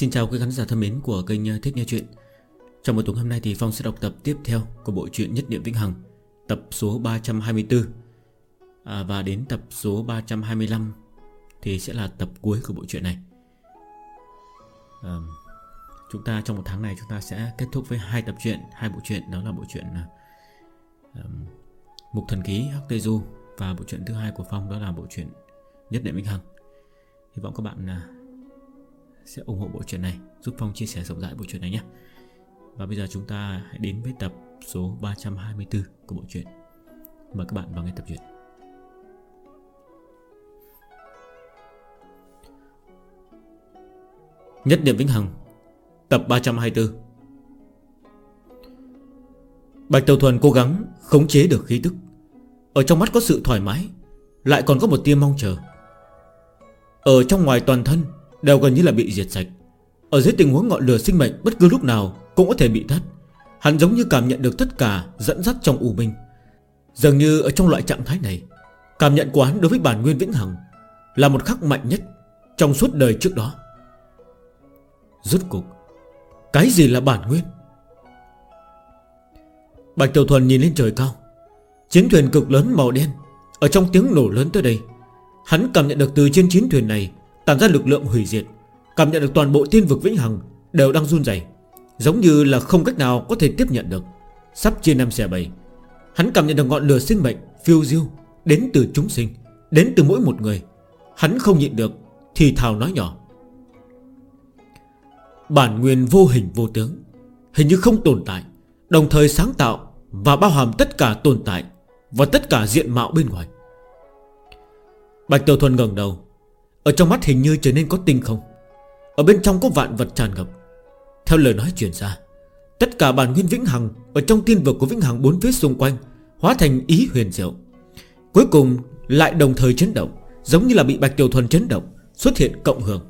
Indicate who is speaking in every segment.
Speaker 1: Xin chào quý khán giả thân mến của kênh ờ, Thích Nghe Chuyện. Trong một tuần hôm nay thì Phong sẽ đọc tập tiếp theo của bộ truyện Nhất Niệm Vĩnh Hằng Tập số 324 à, Và đến tập số 325 thì sẽ là tập cuối của bộ truyện này. À, Chúng ta trong một tháng này chúng ta sẽ kết thúc với hai tập truyện hai bộ truyện đó là bộ truyện à, Mục Thần Ký Hắc Tây Du Và bộ truyện thứ hai của Phong đó là bộ truyện Nhất Niệm Vĩnh Hằng. Hy vọng các bạn sẽ ủng hộ bộ truyện này, giúp Phong chia sẻ rộng rãi bộ truyện này nhé. Và bây giờ chúng ta hãy đến với tập số 324 của bộ truyện. Mời các bạn vào nghe tập truyện. Nhất điểm vĩnh hằng Tập 324 Bạch Tàu Thuần cố gắng khống chế được khí tức Ở trong mắt có sự thoải mái Lại còn có một tia mong chờ Ở trong ngoài toàn thân Đều gần như là bị diệt sạch. Ở dưới tình huống ngọn lửa sinh mệnh bất cứ lúc nào Cũng có thể bị thất, Hắn giống như cảm nhận được tất cả dẫn dắt trong u minh. Dường như ở trong loại trạng thái này Cảm nhận của hắn đối với bản nguyên vĩnh hằng Là một khắc mạnh nhất Trong suốt đời trước đó. Rốt cục Cái gì là bản nguyên? Bạch Tiểu Thuần nhìn lên trời cao. Chiến thuyền cực lớn màu đen Ở trong tiếng nổ lớn tới đây Hắn cảm nhận được từ trên chiến thuyền này Cảm ra lực lượng hủy diệt, Cảm nhận được toàn bộ thiên vực vĩnh hằng Đều đang run dày Giống như là không cách nào có thể tiếp nhận được. Sắp chia năm xe bầy Hắn cảm nhận được ngọn lửa sinh mệnh phiêu diêu Đến từ chúng sinh, Đến từ mỗi một người. Hắn không nhịn được, Thì thào nói nhỏ. Bản nguyên vô hình vô tướng, Hình như không tồn tại, Đồng thời sáng tạo Và bao hàm tất cả tồn tại Và tất cả diện mạo bên ngoài. Bạch Tiểu Thuần ngẩng đầu ở trong mắt hình như trở nên có tinh không. Ở bên trong có vạn vật tràn ngập. Theo lời nói truyền ra Tất cả bản nguyên vĩnh hằng Ở trong tiên vực của vĩnh hằng bốn phía xung quanh Hóa thành ý huyền diệu. Cuối cùng lại đồng thời chấn động Giống như là bị Bạch tiểu Thuần chấn động Xuất hiện cộng hưởng.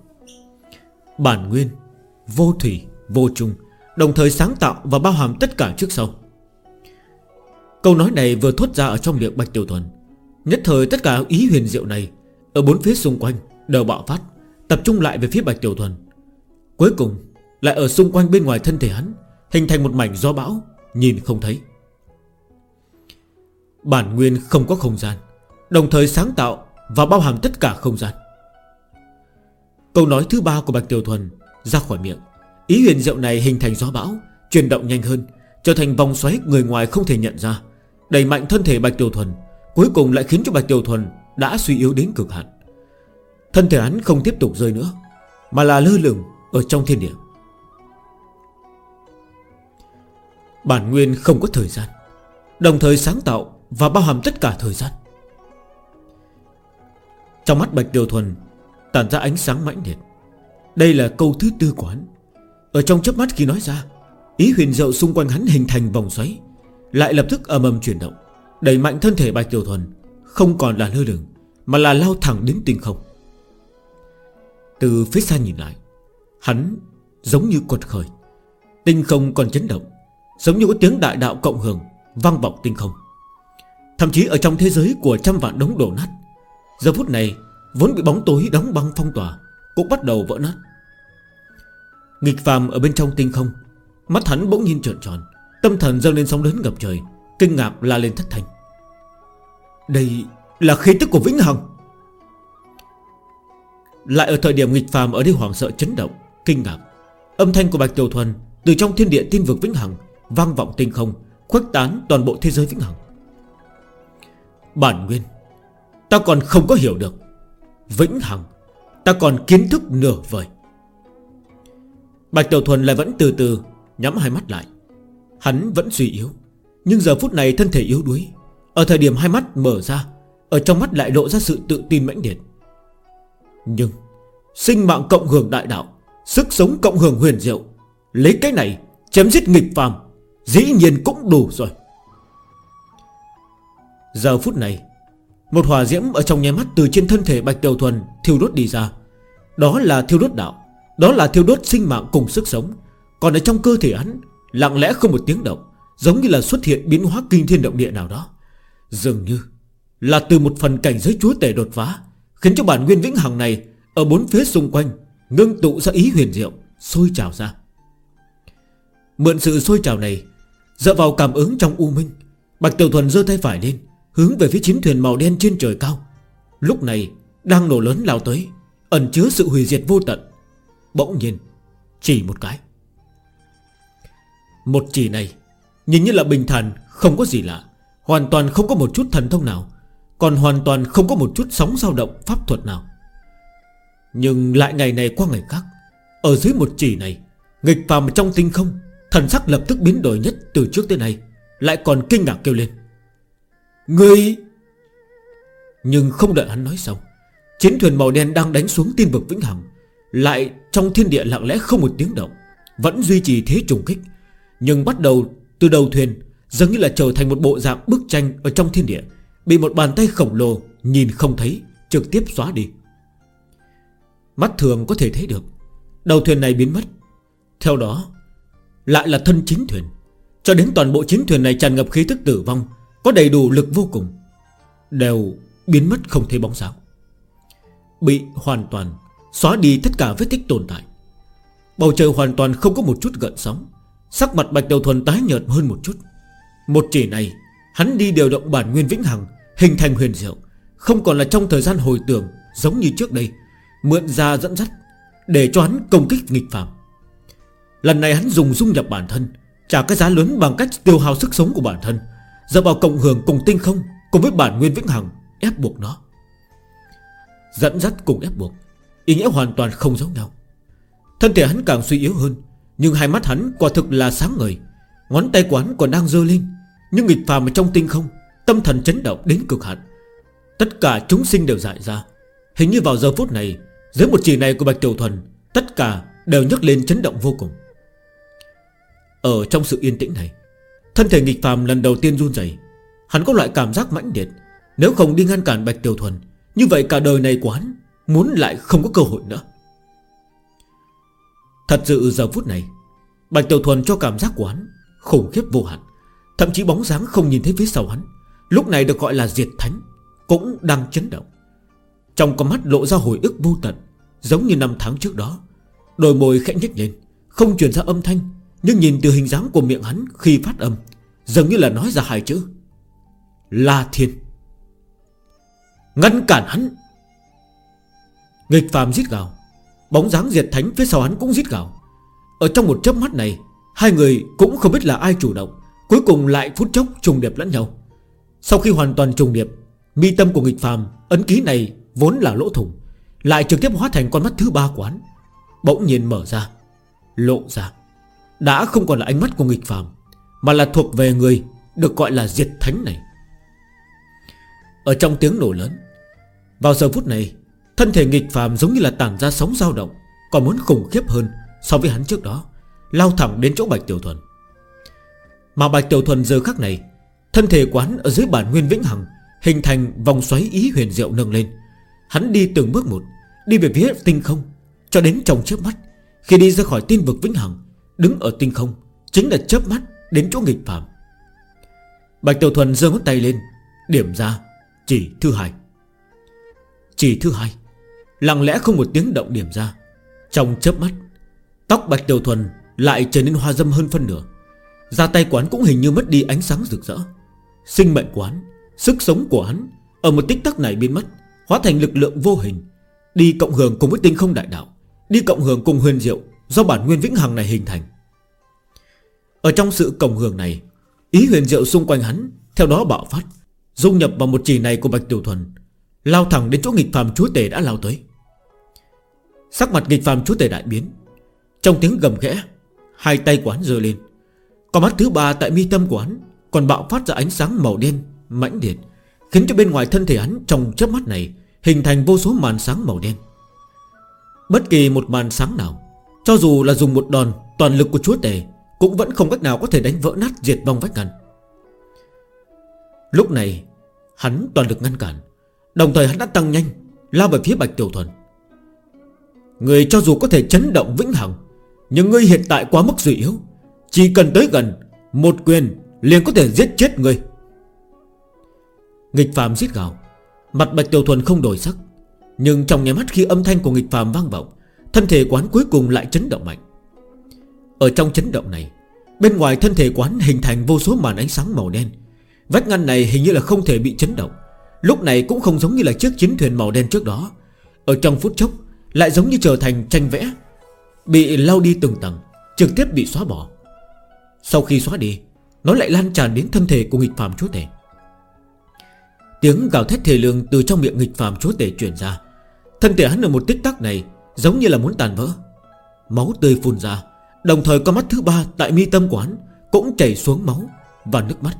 Speaker 1: Bản nguyên, vô thủy, vô chung Đồng thời sáng tạo và bao hàm tất cả trước sau. Câu nói này vừa thốt ra ở trong miệng Bạch Tiểu Thuần. Nhất thời tất cả ý huyền diệu này Ở bốn phía xung quanh Đều bạo phát, Tập trung lại về phía Bạch Tiểu Thuần. Cuối cùng, lại ở xung quanh bên ngoài thân thể hắn, Hình thành một mảnh gió bão, Nhìn không thấy. Bản nguyên không có không gian, Đồng thời sáng tạo Và bao hàm tất cả không gian. Câu nói thứ ba của Bạch Tiểu Thuần Ra khỏi miệng. Ý huyền diệu này hình thành gió bão, Chuyển động nhanh hơn, Trở thành vòng xoáy người ngoài không thể nhận ra, Đẩy mạnh thân thể Bạch Tiểu Thuần, Cuối cùng lại khiến cho Bạch Tiểu Thuần Đã suy yếu đến cực hạn. Thân thể hắn không tiếp tục rơi nữa, Mà là lơ lửng ở trong thiên địa. Bản nguyên không có thời gian, Đồng thời sáng tạo Và bao hàm tất cả thời gian. Trong mắt Bạch Điều Thuần Tản ra ánh sáng mãnh liệt. Đây là câu thứ tư quán Ở trong chớp mắt khi nói ra, Ý huyền diệu xung quanh hắn hình thành vòng xoáy, Lại lập tức ầm ầm chuyển động, Đẩy mạnh thân thể Bạch Tiểu Thuần, Không còn là lơ lửng, Mà là lao thẳng đến tinh không. Từ phía xa nhìn lại, Hắn giống như quật khởi. Tinh không còn chấn động, Giống như có tiếng đại đạo cộng hưởng Vang vọng tinh không. Thậm chí ở trong thế giới của trăm vạn đống đổ nát, Giờ phút này Vốn bị bóng tối đóng băng phong tỏa Cũng bắt đầu vỡ nát. Nghịch phàm ở bên trong tinh không, Mắt hắn bỗng nhiên trợn tròn, Tâm thần dâng lên sóng lớn ngập trời, Kinh ngạc la lên thất thành Đây là khí tức của Vĩnh Hằng. Lại ở thời điểm nghịch phàm ở đây hoảng sợ chấn động, Kinh ngạc. Âm thanh của Bạch Tiểu Thuần Từ trong thiên địa tiên vực Vĩnh Hằng Vang vọng tinh không, Khuếch tán toàn bộ thế giới Vĩnh Hằng. Bản nguyên, Ta còn không có hiểu được. Vĩnh Hằng, Ta còn kiến thức nửa vời. Bạch Tiểu Thuần lại vẫn từ từ Nhắm hai mắt lại. Hắn vẫn suy yếu, Nhưng giờ phút này thân thể yếu đuối. Ở thời điểm hai mắt mở ra, Ở trong mắt lại lộ ra sự tự tin mãnh liệt. Nhưng, Sinh mạng cộng hưởng đại đạo, Sức sống cộng hưởng huyền diệu, Lấy cái này chém giết nghịch phàm, Dĩ nhiên cũng đủ rồi. Giờ phút này, Một hỏa diễm ở trong nháy mắt Từ trên thân thể Bạch Tiểu Thuần thiêu đốt đi ra. Đó là thiêu đốt đạo, Đó là thiêu đốt sinh mạng cùng sức sống. Còn ở trong cơ thể hắn, Lặng lẽ không một tiếng động, Giống như là xuất hiện biến hóa kinh thiên động địa nào đó. Dường như là từ một phần cảnh giới chúa tể đột phá Khiến cho bản nguyên vĩnh hằng này Ở bốn phía xung quanh Ngưng tụ ra ý huyền diệu, Sôi trào ra. Mượn sự sôi trào này, Dựa vào cảm ứng trong u minh, Bạch Tiểu Thuần giơ tay phải lên, Hướng về phía chiến thuyền màu đen trên trời cao. Lúc này, đang nổ lớn lao tới, Ẩn chứa sự hủy diệt vô tận. Bỗng nhiên, Chỉ một cái. Một chỉ này, Nhìn như là bình thản, Không có gì lạ, Hoàn toàn không có một chút thần thông nào còn hoàn toàn không có một chút sóng dao động pháp thuật nào. Nhưng lại ngày này qua ngày khác, Ở dưới một chỉ này, Nghịch phàm trong tinh không, Thần sắc lập tức biến đổi nhất từ trước tới nay, Lại còn kinh ngạc kêu lên. Người Nhưng không đợi hắn nói xong, Chiến thuyền màu đen đang đánh xuống tiên vực Vĩnh Hằng, Lại trong thiên địa lặng lẽ không một tiếng động, Vẫn duy trì thế trùng kích, Nhưng bắt đầu từ đầu thuyền Giống như là trở thành một bộ dạng bức tranh Ở trong thiên địa. Bị một bàn tay khổng lồ Nhìn không thấy, trực tiếp xóa đi. Mắt thường có thể thấy được, Đầu thuyền này biến mất. Theo đó, Lại là thân chính thuyền. Cho đến toàn bộ chính thuyền này tràn ngập khí tức tử vong, Có đầy đủ lực vô cùng, Đều biến mất không thấy bóng dáng. Bị hoàn toàn Xóa đi tất cả vết tích tồn tại. Bầu trời hoàn toàn không có một chút gợn sóng, Sắc mặt bạch đầu thuần tái nhợt hơn một chút. Một chỉ này, Hắn đi điều động bản nguyên vĩnh hằng Hình thành huyền diệu, Không còn là trong thời gian hồi tưởng Giống như trước đây, Mượn ra dẫn dắt Để cho hắn công kích nghịch phạm. Lần này hắn dùng dung nhập bản thân, Trả cái giá lớn bằng cách tiêu hao sức sống của bản thân Giờ vào cộng hưởng cùng tinh không Cùng với bản nguyên vĩnh hằng, Ép buộc nó. Dẫn dắt cùng ép buộc, Ý nghĩa hoàn toàn không giống nhau. Thân thể hắn càng suy yếu hơn, Nhưng hai mắt hắn quả thực là sáng ngời. Ngón tay quán còn đang dơ lên, Nhưng nghịch phàm ở trong tinh không Tâm thần chấn động đến cực hạn. Tất cả chúng sinh đều dại ra. Hình như vào giờ phút này, Dưới một chỉ này của Bạch Tiểu Thuần, Tất cả đều nhấc lên chấn động vô cùng. Ở trong sự yên tĩnh này, Thân thể nghịch phàm lần đầu tiên run dày Hắn có loại cảm giác mãnh liệt. Nếu không đi ngăn cản Bạch Tiểu Thuần, Như vậy cả đời này của hắn Muốn lại không có cơ hội nữa. Thật sự giờ phút này, Bạch Tiểu Thuần cho cảm giác của hắn Khủng khiếp vô hạn. Thậm chí bóng dáng không nhìn thấy phía sau hắn. Lúc này được gọi là diệt thánh, Cũng đang chấn động. Trong con mắt lộ ra hồi ức vô tận, Giống như năm tháng trước đó, Đôi môi khẽ nhếch lên, Không truyền ra âm thanh, Nhưng nhìn từ hình dáng của miệng hắn khi phát âm, Dường như là nói ra hai chữ. La Thiên. Ngăn cản hắn. Nghịch phàm giết gào, Bóng dáng diệt thánh phía sau hắn cũng giết gào. Ở trong một chớp mắt này, Hai người cũng không biết là ai chủ động, Cuối cùng lại phút chốc trùng đẹp lẫn nhau. Sau khi hoàn toàn trùng điệp Mi tâm của nghịch phàm Ấn ký này vốn là lỗ thủng, Lại trực tiếp hóa thành con mắt thứ ba quán, Bỗng nhiên mở ra, Lộ ra. Đã không còn là ánh mắt của nghịch phàm, Mà là thuộc về người Được gọi là diệt thánh này. Ở trong tiếng nổ lớn, Vào giờ phút này, Thân thể nghịch phàm giống như là tản ra sóng dao động, Còn muốn khủng khiếp hơn so với hắn trước đó, Lao thẳng đến chỗ Bạch Tiểu Thuần. Mà Bạch Tiểu Thuần giờ khắc này Thân thể quán ở dưới bản nguyên vĩnh hằng, Hình thành vòng xoáy ý huyền diệu nâng lên. Hắn đi từng bước một, Đi về phía tinh không, Cho đến trong chớp mắt. Khi đi ra khỏi tiên vực vĩnh hằng, Đứng ở tinh không, Chính là chớp mắt đến chỗ nghịch phạm Bạch Tiểu Thuần giơ ngón tay lên, Điểm ra Chỉ thứ hai. Chỉ thứ hai, Lặng lẽ không một tiếng động điểm ra. Trong chớp mắt, Tóc Bạch Tiểu Thuần lại trở nên hoa dâm hơn phân nửa. Ra tay quán cũng hình như mất đi ánh sáng rực rỡ. Sinh mệnh của hắn, Sức sống của hắn Ở một tích tắc này biến mất, Hóa thành lực lượng vô hình, Đi cộng hưởng cùng với tinh không đại đạo, Đi cộng hưởng cùng huyền diệu Do bản nguyên vĩnh hằng này hình thành. Ở trong sự cộng hưởng này, Ý huyền diệu xung quanh hắn Theo đó bạo phát, Dung nhập vào một chỉ này của Bạch Tiểu Thuần, Lao thẳng đến chỗ nghịch phàm chúa tể đã lao tới. Sắc mặt nghịch phàm chúa tể đại biến, Trong tiếng gầm khẽ, Hai tay quán dơ lên. Có mắt thứ ba tại mi tâm quán còn bạo phát ra ánh sáng màu đen, Mãnh liệt, Khiến cho bên ngoài thân thể hắn trong chớp mắt này Hình thành vô số màn sáng màu đen. Bất kỳ một màn sáng nào, Cho dù là dùng một đòn, toàn lực của chúa tể, Cũng vẫn không cách nào có thể đánh vỡ nát diệt vong vách ngăn. Lúc này, Hắn toàn lực ngăn cản, Đồng thời hắn đã tăng nhanh, Lao về phía Bạch Tiểu Thuần. Người cho dù có thể chấn động vĩnh hằng, Nhưng ngươi hiện tại quá mức dự yếu, Chỉ cần tới gần, Một quyền Liền có thể giết chết ngươi. Nghịch Phạm giết gào. Mặt bạch tiểu thuần không đổi sắc, Nhưng trong nháy mắt khi âm thanh của nghịch Phạm vang vọng, Thân thể quán cuối cùng lại chấn động mạnh. Ở trong chấn động này, Bên ngoài thân thể quán hình thành vô số màn ánh sáng màu đen. Vách ngăn này hình như là không thể bị chấn động. Lúc này cũng không giống như là chiếc chiến thuyền màu đen trước đó. Ở trong phút chốc, Lại giống như trở thành tranh vẽ, Bị lau đi từng tầng, Trực tiếp bị xóa bỏ. Sau khi xóa đi nó lại lan tràn đến thân thể của nghịch phàm chúa tể. Tiếng gào thét thề lương từ trong miệng nghịch phàm chúa tể chuyển ra. Thân thể hắn ở một tích tắc này Giống như là muốn tàn vỡ. Máu tươi phun ra, Đồng thời con mắt thứ ba tại mi tâm quán Cũng chảy xuống máu và nước mắt.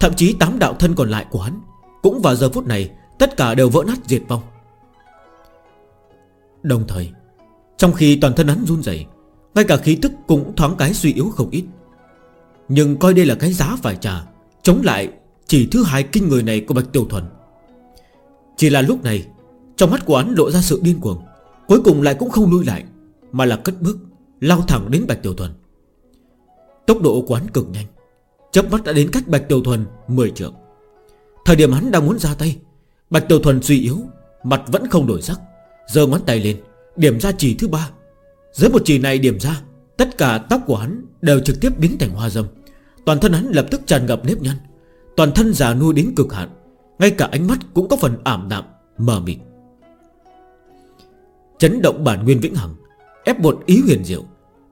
Speaker 1: Thậm chí tám đạo thân còn lại của hắn Cũng vào giờ phút này Tất cả đều vỡ nát diệt vong. Đồng thời, Trong khi toàn thân hắn run dày Ngay cả khí tức cũng thoáng cái suy yếu không ít. Nhưng coi đây là cái giá phải trả. Chống lại chỉ thứ hai kinh người này của Bạch tiểu Thuần. Chỉ là lúc này, Trong mắt của hắn lộ ra sự điên cuồng. Cuối cùng lại cũng không lui lại, Mà là cất bước, Lao thẳng đến Bạch Tiểu Thuần. Tốc độ của hắn cực nhanh Chấp mắt đã đến cách Bạch Tiểu Thuần 10 trượng. Thời điểm hắn đang muốn ra tay, Bạch Tiểu Thuần suy yếu, Mặt vẫn không đổi sắc Giờ ngón tay lên, Điểm ra chỉ thứ ba. Dưới một chỉ này điểm ra, Tất cả tóc của hắn đều trực tiếp biến thành hoa dâm Toàn thân hắn lập tức tràn ngập nếp nhăn. Toàn thân già nua đến cực hạn. Ngay cả ánh mắt cũng có phần ảm đạm, Mờ mịt. Chấn động bản nguyên vĩnh hằng, Ép một ý huyền diệu.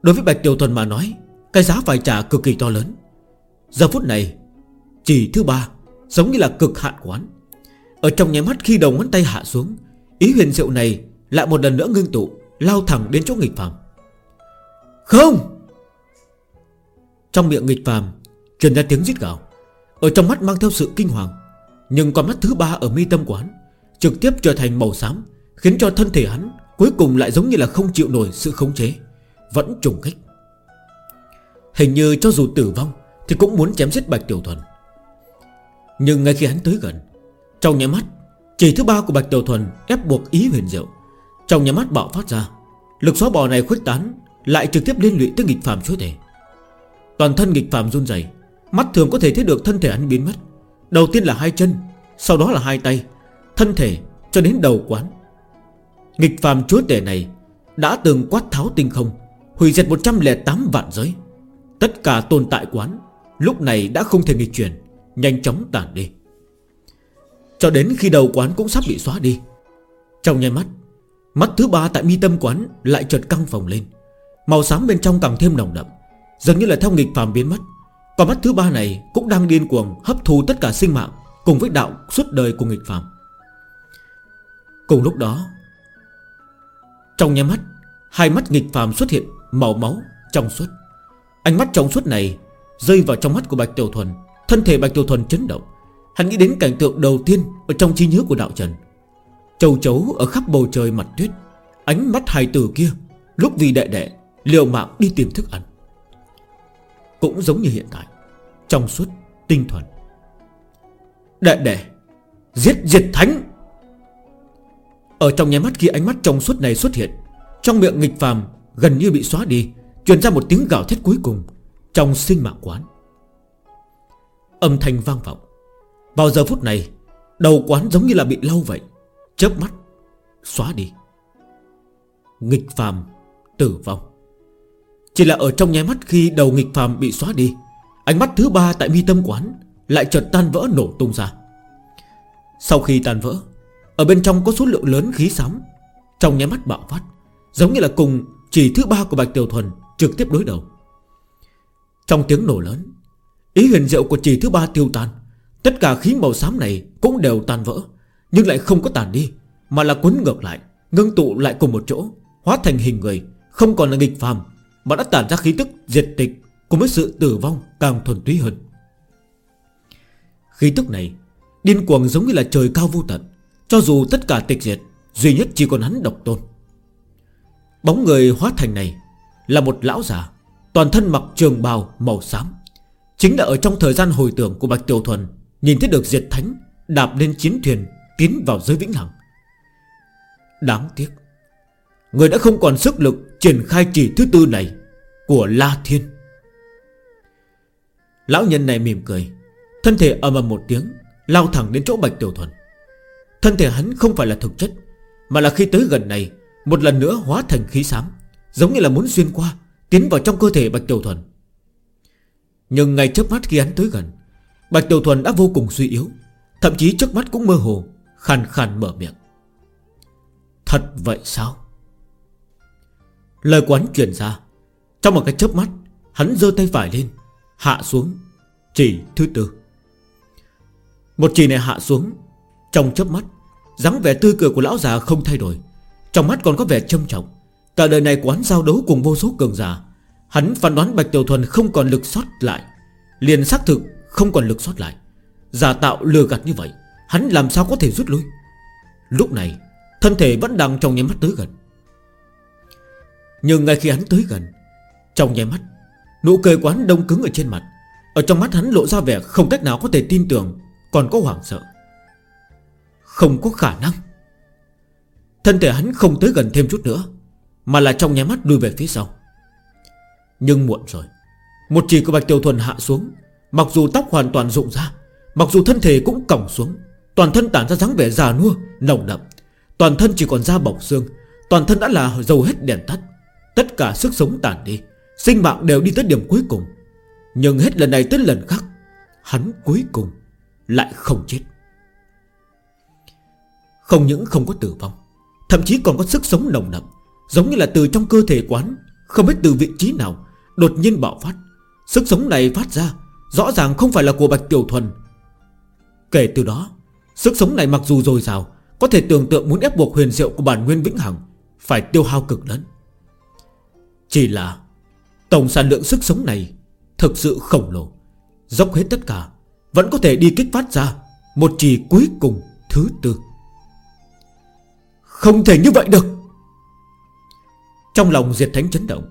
Speaker 1: Đối với Bạch Tiểu Thuần mà nói, Cái giá phải trả cực kỳ to lớn. Giờ phút này, Chỉ thứ ba, Giống như là cực hạn quán. Ở trong nháy mắt khi đầu ngón tay hạ xuống, Ý huyền diệu này lại một lần nữa ngưng tụ, Lao thẳng đến chỗ nghịch phàm. Không! Trong miệng nghịch phàm Truyền ra tiếng giết gào. Ở trong mắt mang theo sự kinh hoàng, Nhưng con mắt thứ ba ở mi tâm của hắn Trực tiếp trở thành màu xám, Khiến cho thân thể hắn cuối cùng lại giống như là không chịu nổi sự khống chế, Vẫn trùng kích. Hình như cho dù tử vong Thì cũng muốn chém giết Bạch Tiểu Thuần. Nhưng ngay khi hắn tới gần, Trong nhà mắt, Chỉ thứ ba của Bạch Tiểu Thuần ép buộc ý huyền diệu. Trong nhà mắt bạo phát ra, Lực xóa bò này khuếch tán Lại trực tiếp liên lụy tới nghịch phàm chúa thể Toàn thân nghịch phàm run dày Mắt thường có thể thấy được thân thể anh biến mất. Đầu tiên là hai chân, Sau đó là hai tay. Thân thể cho đến đầu quán Nghịch phàm chúa tể này Đã từng quát tháo tinh không, Hủy diệt 108 vạn giới. Tất cả tồn tại quán Lúc này đã không thể nghịch chuyển, Nhanh chóng tản đi. Cho đến khi đầu quán cũng sắp bị xóa đi. Trong nhai mắt Mắt thứ ba tại mi tâm quán lại chợt căng phòng lên. Màu xám bên trong càng thêm nồng đậm, Dường như là theo nghịch phàm biến mất. Và mắt thứ ba này cũng đang điên cuồng hấp thu tất cả sinh mạng Cùng với đạo suốt đời của nghịch phạm Cùng lúc đó, Trong nháy mắt, Hai mắt nghịch phạm xuất hiện màu máu trong suốt. Ánh mắt trong suốt này Rơi vào trong mắt của Bạch Tiểu Thuần, Thân thể Bạch Tiểu Thuần chấn động. Hắn nghĩ đến cảnh tượng đầu tiên ở Trong trí nhớ của Đạo Trần. Châu chấu ở khắp bầu trời mặt tuyết, Ánh mắt hai tử kia Lúc vì đệ đệ liều mạng đi tìm thức ăn. Cũng giống như hiện tại trong suốt tinh thuần. Đệ đệ, Giết diệt thánh. Ở trong nháy mắt khi ánh mắt trong suốt này xuất hiện, Trong miệng nghịch phàm gần như bị xóa đi, Truyền ra một tiếng gào thét cuối cùng Trong sinh mạng quán. Âm thanh vang vọng. Vào giờ phút này, Đầu quán giống như là bị lau vậy, Chớp mắt, Xóa đi. Nghịch phàm Tử vong. Chỉ là ở trong nháy mắt khi đầu nghịch phàm bị xóa đi Ánh mắt thứ ba tại mi tâm quán Lại chợt tan vỡ nổ tung ra. Sau khi tan vỡ, Ở bên trong có số lượng lớn khí sám, Trong nháy mắt bạo phát, Giống như là cùng chỉ thứ ba của Bạch Tiểu Thuần Trực tiếp đối đầu. Trong tiếng nổ lớn, Ý huyền diệu của chỉ thứ ba tiêu tan, Tất cả khí màu xám này cũng đều tan vỡ, Nhưng lại không có tàn đi, Mà là cuốn ngược lại, Ngưng tụ lại cùng một chỗ, Hóa thành hình người, Không còn là nghịch phàm, Mà đã tản ra khí tức diệt tịch. Cùng với sự tử vong càng thuần túy hơn. Khí tức này, Điên cuồng giống như là trời cao vô tận, Cho dù tất cả tịch diệt, Duy nhất chỉ còn hắn độc tôn. Bóng người hóa thành này Là một lão già, Toàn thân mặc trường bào màu xám, Chính là ở trong thời gian hồi tưởng của Bạch Tiểu Thuần, Nhìn thấy được diệt thánh Đạp lên chiến thuyền, Tiến vào giới vĩnh hằng. Đáng tiếc, Người đã không còn sức lực triển khai chỉ thứ tư này Của La Thiên. Lão nhân này mỉm cười. Thân thể ầm ầm một tiếng, Lao thẳng đến chỗ Bạch Tiểu Thuần. Thân thể hắn không phải là thực chất, Mà là khi tới gần này, Một lần nữa hóa thành khí xám, Giống như là muốn xuyên qua, Tiến vào trong cơ thể Bạch Tiểu Thuần. Nhưng ngay chớp mắt khi hắn tới gần, Bạch Tiểu Thuần đã vô cùng suy yếu, Thậm chí trước mắt cũng mơ hồ, Khàn khàn mở miệng. Thật vậy sao? Lời quán truyền ra, Trong một cái chớp mắt, Hắn dơ tay phải lên Hạ xuống, Chỉ thứ tư. Một chỉ này hạ xuống, Trong chớp mắt, dáng vẻ tươi cười của lão già không thay đổi. Trong mắt còn có vẻ trâm trọng. Cả đời này của hắn giao đấu cùng vô số cường giả. Hắn phán đoán Bạch Tiểu Thuần không còn lực sót lại. Liền xác thực không còn lực sót lại. Giả tạo lừa gạt như vậy, Hắn làm sao có thể rút lui? Lúc này, Thân thể vẫn đang trong nháy mắt tới gần. Nhưng ngay khi hắn tới gần, Trong nháy mắt Nụ cười quán đông cứng ở trên mặt. Ở trong mắt hắn lộ ra vẻ không cách nào có thể tin tưởng Còn có hoảng sợ. Không có khả năng. Thân thể hắn không tới gần thêm chút nữa Mà là trong nháy mắt đuôi về phía sau. Nhưng muộn rồi. Một chỉ của Bạch Tiểu Thuần hạ xuống. Mặc dù tóc hoàn toàn rụng ra Mặc dù thân thể cũng còng xuống Toàn thân tản ra dáng vẻ già nua, nồng đậm. Toàn thân chỉ còn da bọc xương Toàn thân đã là dầu hết đèn tắt. Tất cả sức sống tàn đi. Sinh mạng đều đi tới điểm cuối cùng. Nhưng hết lần này tới lần khác, Hắn cuối cùng Lại không chết. Không những không có tử vong, Thậm chí còn có sức sống nồng nậm Giống như là từ trong cơ thể quán Không biết từ vị trí nào, Đột nhiên bạo phát. Sức sống này phát ra, Rõ ràng không phải là của Bạch Tiểu Thuần. Kể từ đó, Sức sống này mặc dù dồi dào, Có thể tưởng tượng muốn ép buộc huyền diệu của bản nguyên vĩnh hằng Phải tiêu hao cực lớn. Chỉ là Tổng sản lượng sức sống này Thực sự khổng lồ. Dốc hết tất cả, Vẫn có thể đi kích phát ra Một chỉ cuối cùng thứ tư. Không thể như vậy được. Trong lòng Diệt Thánh chấn động,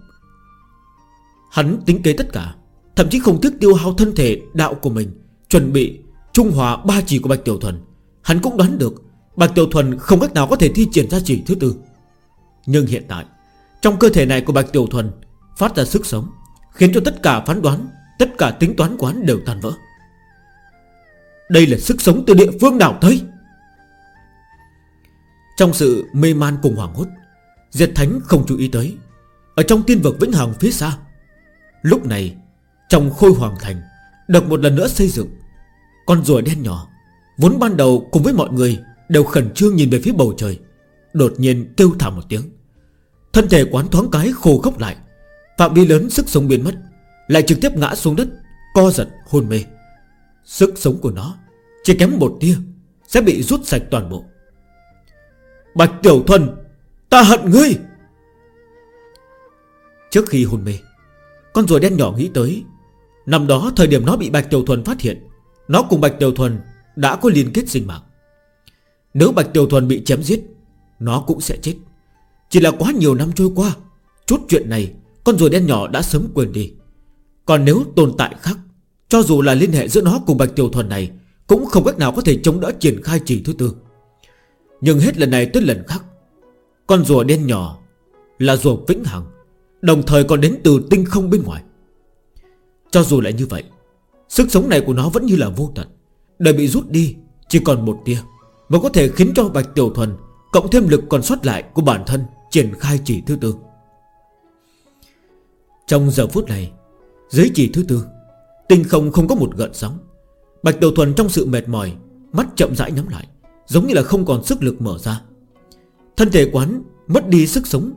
Speaker 1: Hắn tính kế tất cả, Thậm chí không tiếc tiêu hao thân thể đạo của mình, Chuẩn bị trung hòa ba chỉ của Bạch Tiểu Thuần. Hắn cũng đoán được Bạch Tiểu Thuần không cách nào có thể thi triển ra chỉ thứ tư. Nhưng hiện tại, Trong cơ thể này của Bạch Tiểu Thuần Phát ra sức sống, Khiến cho tất cả phán đoán, Tất cả tính toán quán đều tan vỡ. Đây là sức sống từ địa phương nào tới? Trong sự mê man cùng hoảng hốt, Diệt Thánh không chú ý tới. Ở trong tiên vực Vĩnh Hằng phía xa, Lúc này, Trong khôi hoàng thành, Được một lần nữa xây dựng, Con rùa đen nhỏ, Vốn ban đầu cùng với mọi người Đều khẩn trương nhìn về phía bầu trời, Đột nhiên kêu thả một tiếng. Thân thể quán thoáng cái khô khốc lại Phạm vi lớn sức sống biến mất, Lại trực tiếp ngã xuống đất, Co giật, hôn mê. Sức sống của nó chỉ kém một tia, Sẽ bị rút sạch toàn bộ. Bạch Tiểu Thuần, Ta hận ngươi. Trước khi hôn mê, Con rùa đen nhỏ nghĩ tới, Năm đó thời điểm nó bị Bạch Tiểu Thuần phát hiện, Nó cùng Bạch Tiểu Thuần đã có liên kết sinh mạng. Nếu Bạch Tiểu Thuần bị chém giết, Nó cũng sẽ chết. Chỉ là quá nhiều năm trôi qua, Chút chuyện này con rùa đen nhỏ đã sớm quên đi. Còn nếu tồn tại khác, Cho dù là liên hệ giữa nó cùng Bạch Tiểu Thuần này, Cũng không cách nào có thể chống đỡ triển khai chỉ thứ tư. Nhưng hết lần này tới lần khác, Con rùa đen nhỏ Là rùa vĩnh hằng, Đồng thời còn đến từ tinh không bên ngoài. Cho dù lại như vậy, Sức sống này của nó vẫn như là vô tận. Đời bị rút đi, Chỉ còn một tia Mà có thể khiến cho Bạch Tiểu Thuần Cộng thêm lực còn sót lại của bản thân Triển khai chỉ thứ tư. Trong giờ phút này, Dưới chỉ thứ tư, Tinh không không có một gợn sóng. Bạch Đầu Thuần trong sự mệt mỏi, Mắt chậm rãi nhắm lại, Giống như là không còn sức lực mở ra. Thân thể quán mất đi sức sống,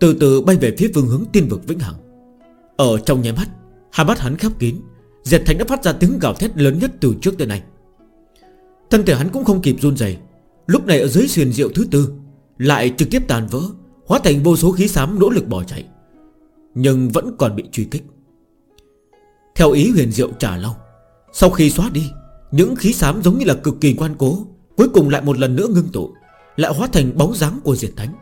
Speaker 1: Từ từ bay về phía phương hướng tiên vực vĩnh hằng. Ở trong nháy mắt, Hai mắt hắn khép kín, Diệt Thánh đã phát ra tiếng gào thét lớn nhất từ trước tới nay. Thân thể hắn cũng không kịp run dày Lúc này ở dưới xuyền diệu thứ tư, Lại trực tiếp tàn vỡ, Hóa thành vô số khí xám nỗ lực bỏ chạy. Nhưng vẫn còn bị truy kích. Theo ý huyền diệu trả lau Sau khi xóa đi, Những khí xám giống như là cực kỳ quan cố, Cuối cùng lại một lần nữa ngưng tụ, Lại hóa thành bóng dáng của diệt thánh.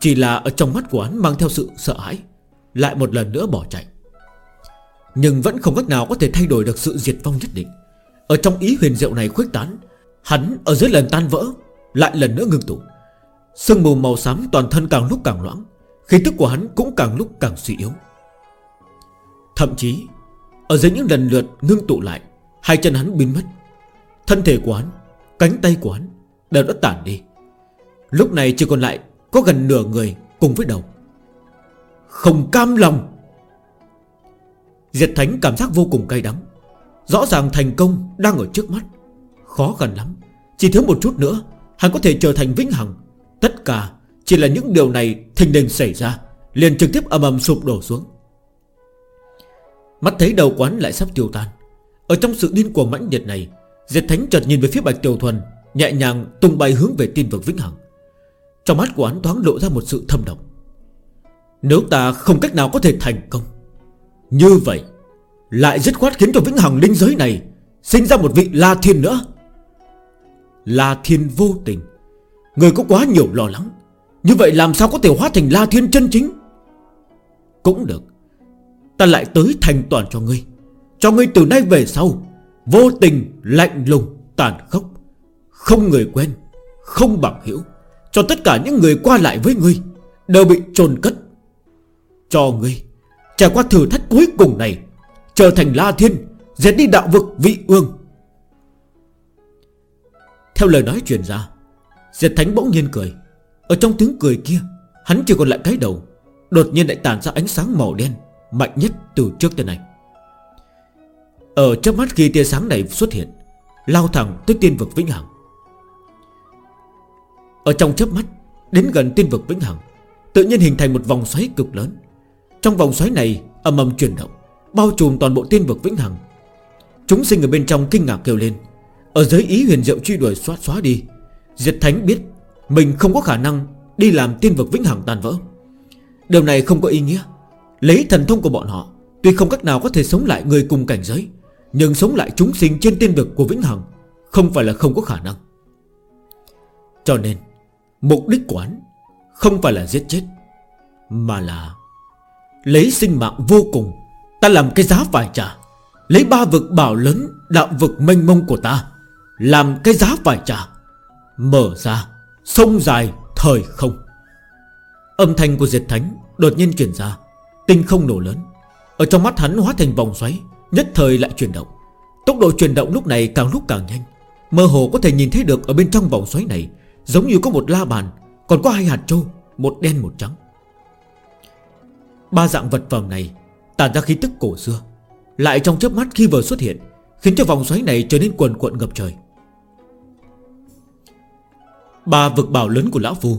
Speaker 1: Chỉ là ở trong mắt của hắn mang theo sự sợ hãi, Lại một lần nữa bỏ chạy. Nhưng vẫn không cách nào có thể thay đổi được sự diệt vong nhất định. Ở trong ý huyền diệu này khuếch tán, Hắn ở dưới lần tan vỡ, Lại lần nữa ngưng tụ. Sương mù màu xám toàn thân càng lúc càng loãng Khí tức của hắn cũng càng lúc càng suy yếu. Thậm chí Ở dưới những lần lượt ngưng tụ lại Hai chân hắn biến mất. Thân thể của hắn, cánh tay của hắn Đều đã tản đi. Lúc này chỉ còn lại có gần nửa người cùng với đầu. Không cam lòng. Diệt Thánh cảm giác vô cùng cay đắng. Rõ ràng thành công đang ở trước mắt. Khó gần lắm. Chỉ thiếu một chút nữa Hắn có thể trở thành vĩnh hằng. Tất cả chỉ là những điều này thình lình xảy ra, Liền trực tiếp âm âm sụp đổ xuống. Mắt thấy đầu quán lại sắp tiêu tan, Ở trong sự điên cuồng mãnh nhiệt này Diệt Thánh chợt nhìn về phía Bạch Tiểu Thuần, Nhẹ nhàng tung bay hướng về tin vực Vĩnh Hằng. Trong mắt của hắn thoáng lộ ra một sự thâm động Nếu ta không cách nào có thể thành công, Như vậy Lại dứt khoát khiến cho Vĩnh Hằng linh giới này Sinh ra một vị La Thiên nữa. La Thiên vô tình, Người có quá nhiều lo lắng như vậy làm sao có thể hóa thành La Thiên chân chính? Cũng được. Ta lại tới thành toàn cho ngươi. Cho ngươi từ nay về sau Vô tình, lạnh lùng, tàn khốc. Không người quen Không bằng hiểu Cho tất cả những người qua lại với ngươi Đều bị trồn cất. Cho ngươi Trải qua thử thách cuối cùng này Trở thành La Thiên Dẹt đi đạo vực vị ương Theo lời nói truyền ra Diệt Thánh bỗng nhiên cười. Ở trong tiếng cười kia, Hắn chỉ còn lại cái đầu, Đột nhiên lại tàn ra ánh sáng màu đen, Mạnh nhất từ trước tới nay. Ở trước mắt khi tia sáng này xuất hiện, Lao thẳng tới tiên vực Vĩnh Hằng. Ở trong chớp mắt, Đến gần tiên vực Vĩnh Hằng, Tự nhiên hình thành một vòng xoáy cực lớn. Trong vòng xoáy này, âm âm chuyển động, Bao trùm toàn bộ tiên vực Vĩnh Hằng. Chúng sinh ở bên trong kinh ngạc kêu lên. Ở dưới ý huyền diệu truy đuổi xóa xóa đi, Diệt Thánh biết mình không có khả năng đi làm tiên vực vĩnh hằng tan vỡ. Điều này không có ý nghĩa. Lấy thần thông của bọn họ, Tuy không cách nào có thể sống lại người cùng cảnh giới, Nhưng sống lại chúng sinh trên tiên vực của Vĩnh Hằng Không phải là không có khả năng. Cho nên, Mục đích của quán Không phải là giết chết, Mà là Lấy sinh mạng vô cùng, Ta làm cái giá phải trả. Lấy ba vực bảo lớn Đạo vực mênh mông của ta, Làm cái giá phải trả. Mở ra. Sông dài, thời không. Âm thanh của diệt thánh đột nhiên chuyển ra, Tinh không nổ lớn. Ở trong mắt hắn hóa thành vòng xoáy, Nhất thời lại chuyển động. Tốc độ chuyển động lúc này càng lúc càng nhanh. Mơ hồ có thể nhìn thấy được ở bên trong vòng xoáy này, Giống như có một la bàn, Còn có hai hạt trâu, Một đen một trắng. Ba dạng vật phẩm này Tàn ra khí tức cổ xưa. Lại trong chớp mắt khi vừa xuất hiện, Khiến cho vòng xoáy này trở nên quần cuộn ngập trời. Ba vực bảo lớn của Lão Phu.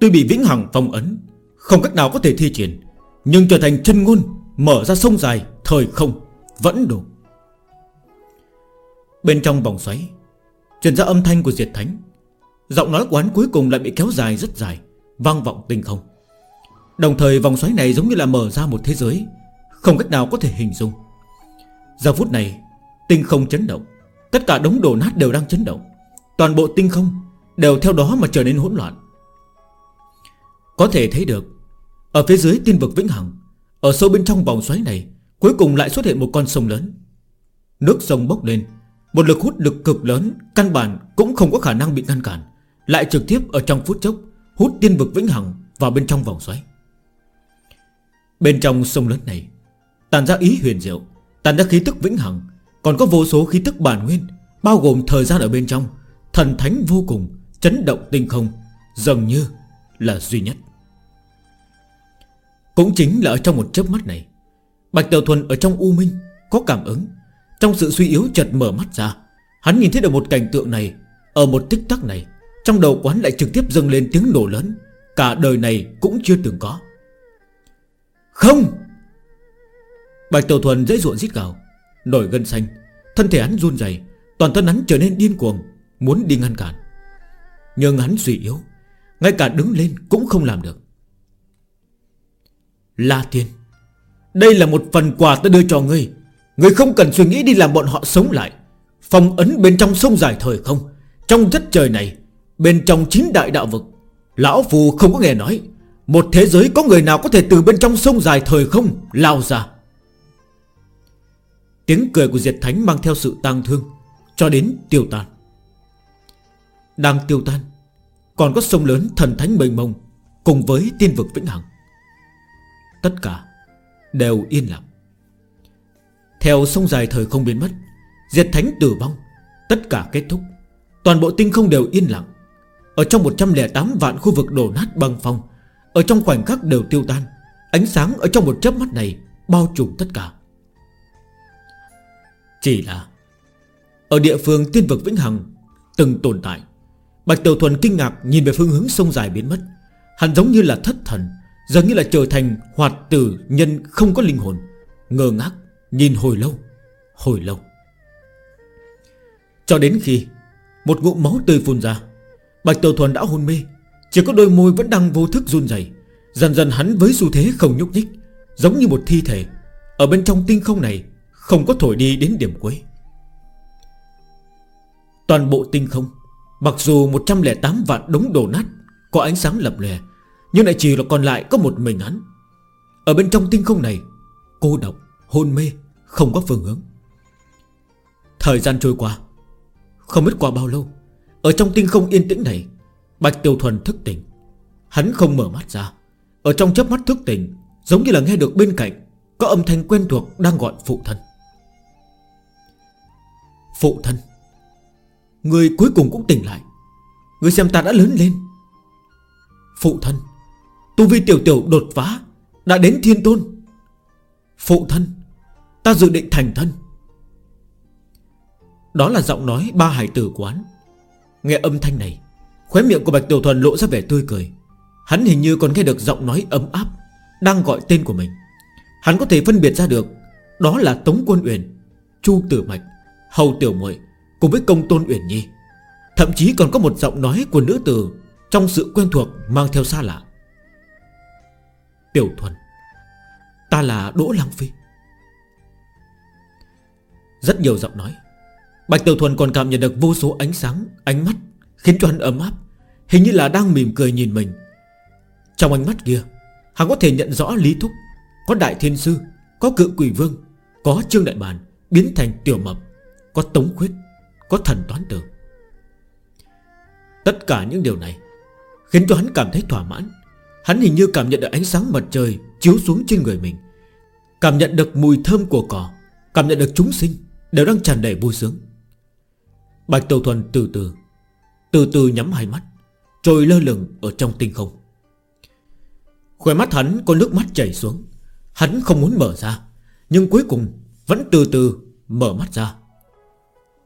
Speaker 1: Tuy bị vĩnh hằng phong ấn, Không cách nào có thể thi triển, Nhưng trở thành chân ngôn, Mở ra sông dài, Thời không, Vẫn đủ. Bên trong vòng xoáy, Truyền ra âm thanh của diệt thánh. Giọng nói quán cuối cùng lại bị kéo dài rất dài, Vang vọng tinh không. Đồng thời vòng xoáy này giống như là mở ra một thế giới, Không cách nào có thể hình dung. Giờ phút này, Tinh không chấn động, Tất cả đống đổ nát đều đang chấn động. Toàn bộ tinh không Đều theo đó mà trở nên hỗn loạn. Có thể thấy được, Ở phía dưới tiên vực Vĩnh Hằng, Ở sâu bên trong vòng xoáy này, Cuối cùng lại xuất hiện một con sông lớn. Nước sông bốc lên, Một lực hút lực cực lớn, Căn bản cũng không có khả năng bị ngăn cản, Lại trực tiếp ở trong phút chốc Hút tiên vực Vĩnh Hằng vào bên trong vòng xoáy. Bên trong sông lớn này Tàn ra ý huyền diệu Tàn ra khí tức Vĩnh Hằng, Còn có vô số khí tức bản nguyên, Bao gồm thời gian ở bên trong, Thần thánh vô cùng Chấn động tinh không Dường như là duy nhất. Cũng chính là ở trong một chớp mắt này, Bạch Tiểu Thuần ở trong U Minh Có cảm ứng. Trong sự suy yếu chợt mở mắt ra, Hắn nhìn thấy được một cảnh tượng này. Ở một tích tắc này, Trong đầu quán lại trực tiếp dâng lên tiếng nổ lớn. Cả đời này cũng chưa từng có. Không! Bạch Tiểu Thuần dễ ruộng giết gào, Nổi gân xanh. Thân thể hắn run dày Toàn thân hắn trở nên điên cuồng, Muốn đi ngăn cản. Nhưng hắn suy yếu, Ngay cả đứng lên cũng không làm được. La Thiên, Đây là một phần quà ta đưa cho ngươi. Ngươi không cần suy nghĩ đi làm bọn họ sống lại. Phòng ấn bên trong sông dài thời không? Trong đất trời này, Bên trong chín đại đạo vực, Lão Phù không có nghe nói. Một thế giới có người nào có thể từ bên trong sông dài thời không Lao ra? Tiếng cười của Diệt Thánh mang theo sự tang thương, Cho đến tiêu tan. Đang tiêu tan, Còn có sông lớn thần thánh mênh mông Cùng với tiên vực vĩnh hằng. Tất cả đều yên lặng. Theo sông dài thời không biến mất, Diệt thánh tử vong, Tất cả kết thúc. Toàn bộ tinh không đều yên lặng. Ở trong 108 vạn khu vực đổ nát băng phong, Ở trong khoảnh khắc đều tiêu tan, Ánh sáng ở trong một chớp mắt này Bao trùm tất cả. Chỉ là Ở địa phương tiên vực Vĩnh Hằng Từng tồn tại Bạch Tiểu Thuần kinh ngạc nhìn về phương hướng sông dài biến mất. Hắn giống như là thất thần Giống như là trở thành hoạt tử nhân không có linh hồn. Ngờ ngác Nhìn hồi lâu Hồi lâu. Cho đến khi Một ngụm máu tươi phun ra, Bạch Tiểu Thuần đã hôn mê. Chỉ có đôi môi vẫn đang vô thức run dày Dần dần hắn với xu thế không nhúc nhích, Giống như một thi thể Ở bên trong tinh không này Không có thổi đi đến điểm cuối. Toàn bộ tinh không Mặc dù 108 vạn đống đổ nát Có ánh sáng lập lè Nhưng lại chỉ là còn lại có một mình hắn. Ở bên trong tinh không này Cô độc, hôn mê, không có phương hướng. Thời gian trôi qua Không biết qua bao lâu Ở trong tinh không yên tĩnh này Bạch Tiêu Thuần thức tỉnh. Hắn không mở mắt ra Ở trong chớp mắt thức tỉnh Giống như là nghe được bên cạnh Có âm thanh quen thuộc đang gọi phụ thân. Phụ thân. Người cuối cùng cũng tỉnh lại. Người xem ta đã lớn lên. Phụ thân, Tu vi tiểu tiểu đột phá, Đã đến thiên tôn. Phụ thân, Ta dự định thành thân. Đó là giọng nói ba hải tử quán. Nghe âm thanh này, Khóe miệng của Bạch Tiểu Thuần lộ ra vẻ tươi cười. Hắn hình như còn nghe được giọng nói ấm áp Đang gọi tên của mình. Hắn có thể phân biệt ra được, Đó là Tống Quân Uyển, Chu Tử Mạch, Hầu Tiểu Mội Cùng với công tôn Uyển Nhi. Thậm chí còn có một giọng nói của nữ tử Trong sự quen thuộc mang theo xa lạ. Tiểu Thuần, Ta là Đỗ Lăng Phi. Rất nhiều giọng nói. Bạch Tiểu Thuần còn cảm nhận được vô số ánh sáng, Ánh mắt khiến cho hắn ấm áp, Hình như là đang mỉm cười nhìn mình. Trong ánh mắt kia, Hắn có thể nhận rõ Lý Thúc, Có Đại Thiên Sư, Có Cự Quỷ Vương, Có Trương Đại Bàn Biến thành Tiểu Mập, Có Tống Khuyết. Có thần toán tử Tất cả những điều này Khiến cho hắn cảm thấy thỏa mãn. Hắn hình như cảm nhận được ánh sáng mặt trời Chiếu xuống trên người mình, Cảm nhận được mùi thơm của cỏ, Cảm nhận được chúng sinh Đều đang tràn đầy vui sướng. Bạch Tàu Thuần từ từ Từ từ nhắm hai mắt trôi lơ lửng ở trong tinh không. Khỏe mắt hắn có nước mắt chảy xuống, Hắn không muốn mở ra, Nhưng cuối cùng vẫn từ từ mở mắt ra.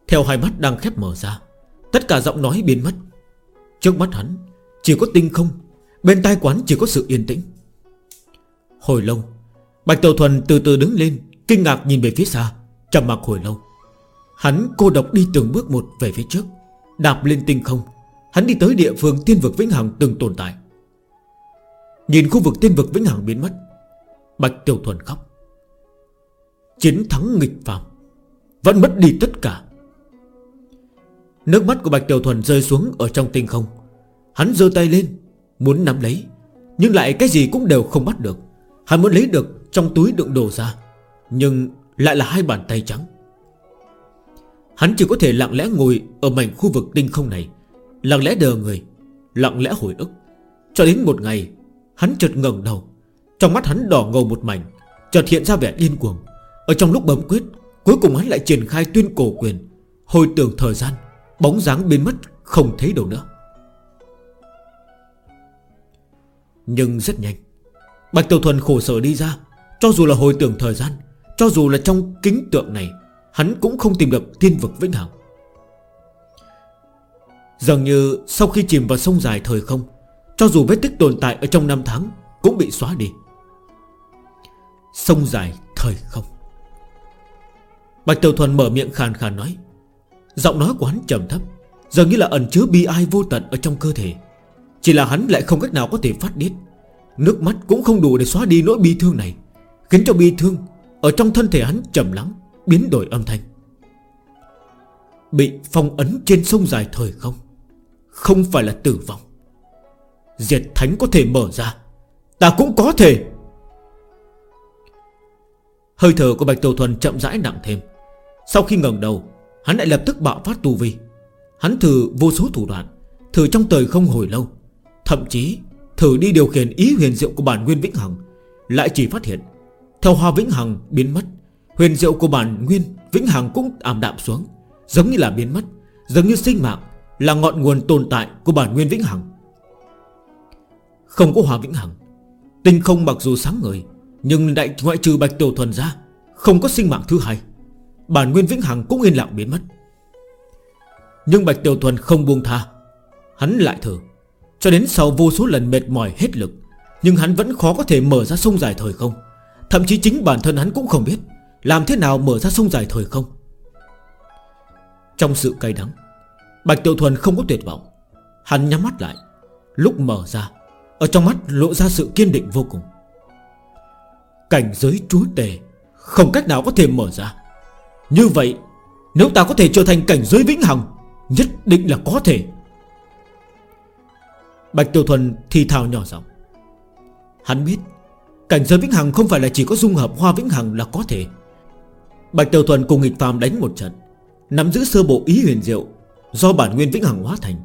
Speaker 1: Theo hai mắt đang khép mở ra, Tất cả giọng nói biến mất. Trước mắt hắn, chỉ có tinh không, Bên tai quán chỉ có sự yên tĩnh. Hồi lâu, Bạch Tiểu Thuần từ từ đứng lên, Kinh ngạc nhìn về phía xa, Trầm mặc hồi lâu. Hắn cô độc đi từng bước một về phía trước, Đạp lên tinh không. Hắn đi tới địa phương tiên vực Vĩnh Hằng từng tồn tại. Nhìn khu vực tiên vực Vĩnh Hằng biến mất, Bạch Tiểu Thuần khóc. Chiến thắng nghịch phạm Vẫn mất đi tất cả. Nước mắt của Bạch Tiểu Thuần rơi xuống ở trong tinh không. Hắn dơ tay lên, Muốn nắm lấy, Nhưng lại cái gì cũng đều không bắt được. Hắn muốn lấy được trong túi đựng đồ ra, Nhưng lại là hai bàn tay trắng. Hắn chỉ có thể lặng lẽ ngồi Ở mảnh khu vực tinh không này, Lặng lẽ đờ người, Lặng lẽ hồi ức. Cho đến một ngày, Hắn chợt ngẩng đầu, Trong mắt hắn đỏ ngầu một mảnh, Chợt hiện ra vẻ điên cuồng. Ở trong lúc bấm quyết, Cuối cùng hắn lại triển khai tuyên cổ quyền, Hồi tưởng thời gian. Bóng dáng biến mất không thấy đâu nữa. Nhưng rất nhanh, Bạch Tiểu Thuần khổ sở đi ra. Cho dù là hồi tưởng thời gian, Cho dù là trong kính tượng này, Hắn cũng không tìm được thiên vực vĩnh hằng. Dường như sau khi chìm vào sông dài thời không, Cho dù vết tích tồn tại ở trong năm tháng Cũng bị xóa đi. Sông dài thời không. Bạch Tiểu Thuần mở miệng khàn khàn nói Giọng nói của hắn trầm thấp, dường như là ẩn chứa bi ai vô tận ở trong cơ thể. Chỉ là hắn lại không cách nào có thể phát điết Nước mắt cũng không đủ để xóa đi nỗi bi thương này, Khiến cho bi thương Ở trong thân thể hắn trầm lắng, Biến đổi âm thanh. Bị phong ấn trên sông dài thời không? Không phải là tử vong. Diệt thánh có thể mở ra, Ta cũng có thể. Hơi thở của Bạch Tổ Thuần chậm rãi nặng thêm. Sau khi ngẩng đầu Hắn lại lập tức bạo phát tu vi. Hắn thử vô số thủ đoạn, Thử trong thời không hồi lâu. Thậm chí, thử đi điều khiển ý huyền diệu của bản nguyên vĩnh hằng, Lại chỉ phát hiện, Theo hoa vĩnh hằng biến mất, Huyền diệu của bản nguyên vĩnh hằng cũng ảm đạm xuống, Giống như là biến mất, Giống như sinh mạng, là ngọn nguồn tồn tại của bản nguyên vĩnh hằng. Không có hoa vĩnh hằng, Tinh không mặc dù sáng người Nhưng đại ngoại trừ bạch tiểu thuần ra, Không có sinh mạng thứ hai. Bản nguyên vĩnh hằng cũng yên lặng biến mất. Nhưng Bạch Tiểu Thuần không buông tha. Hắn lại thử. Cho đến sau vô số lần mệt mỏi hết lực, Nhưng hắn vẫn khó có thể mở ra sông dài thời không. Thậm chí chính bản thân hắn cũng không biết, Làm thế nào mở ra sông dài thời không. Trong sự cay đắng, Bạch Tiểu Thuần không có tuyệt vọng. Hắn nhắm mắt lại, Lúc mở ra, Ở trong mắt lộ ra sự kiên định vô cùng. Cảnh giới chúa tề Không cách nào có thể mở ra. Như vậy, Nếu ta có thể trở thành cảnh giới vĩnh hằng, Nhất định là có thể. Bạch tiểu Thuần thì thào nhỏ giọng. Hắn biết, Cảnh giới vĩnh hằng không phải là chỉ có dung hợp hoa vĩnh hằng là có thể. Bạch tiểu Thuần cùng nghịch phàm đánh một trận, Nắm giữ sơ bộ ý huyền diệu, Do bản nguyên vĩnh hằng hóa thành.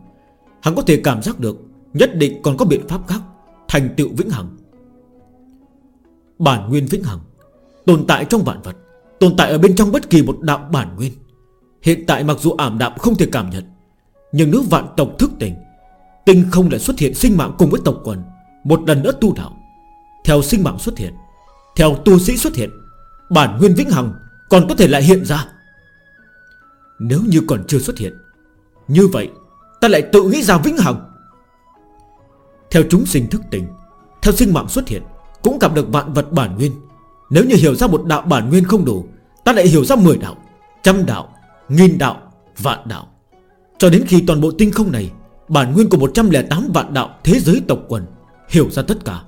Speaker 1: Hắn có thể cảm giác được, Nhất định còn có biện pháp khác, Thành tựu vĩnh hằng. Bản nguyên vĩnh hằng Tồn tại trong vạn vật Tồn tại ở bên trong bất kỳ một đạo bản nguyên. Hiện tại mặc dù ảm đạm không thể cảm nhận, Nhưng nước vạn tộc thức tỉnh, Tinh không lại xuất hiện sinh mạng cùng với tộc quần, Một lần nữa tu đạo. Theo sinh mạng xuất hiện, Theo tu sĩ xuất hiện, Bản nguyên vĩnh hằng còn có thể lại hiện ra. Nếu như còn chưa xuất hiện, Như vậy Ta lại tự nghĩ ra vĩnh hằng. Theo chúng sinh thức tỉnh, Theo sinh mạng xuất hiện, Cũng gặp được vạn vật bản nguyên nếu như hiểu ra một đạo bản nguyên không đủ Ta lại hiểu ra 10 đạo Trăm đạo, nghìn đạo, vạn đạo. Cho đến khi toàn bộ tinh không này Bản nguyên của 108 vạn đạo thế giới tộc quần Hiểu ra tất cả.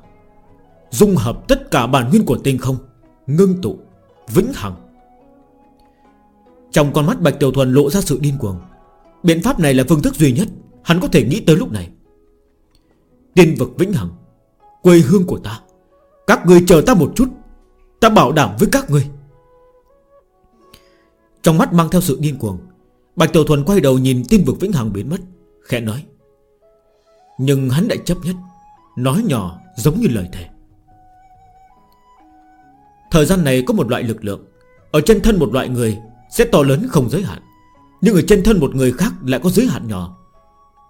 Speaker 1: Dung hợp tất cả bản nguyên của tinh không Ngưng tụ, vĩnh hằng. Trong con mắt Bạch Tiểu Thuần lộ ra sự điên cuồng. Biện pháp này là phương thức duy nhất Hắn có thể nghĩ tới lúc này. Tiên vực vĩnh hằng Quê hương của ta. Các người chờ ta một chút Ta bảo đảm với các người Trong mắt mang theo sự điên cuồng, Bạch Tiểu Thuần quay đầu nhìn tin vực Vĩnh Hằng biến mất, Khẽ nói. Nhưng hắn đã chấp nhất, Nói nhỏ giống như lời thề. Thời gian này có một loại lực lượng, Ở trên thân một loại người Sẽ to lớn không giới hạn, Nhưng ở trên thân một người khác lại có giới hạn nhỏ.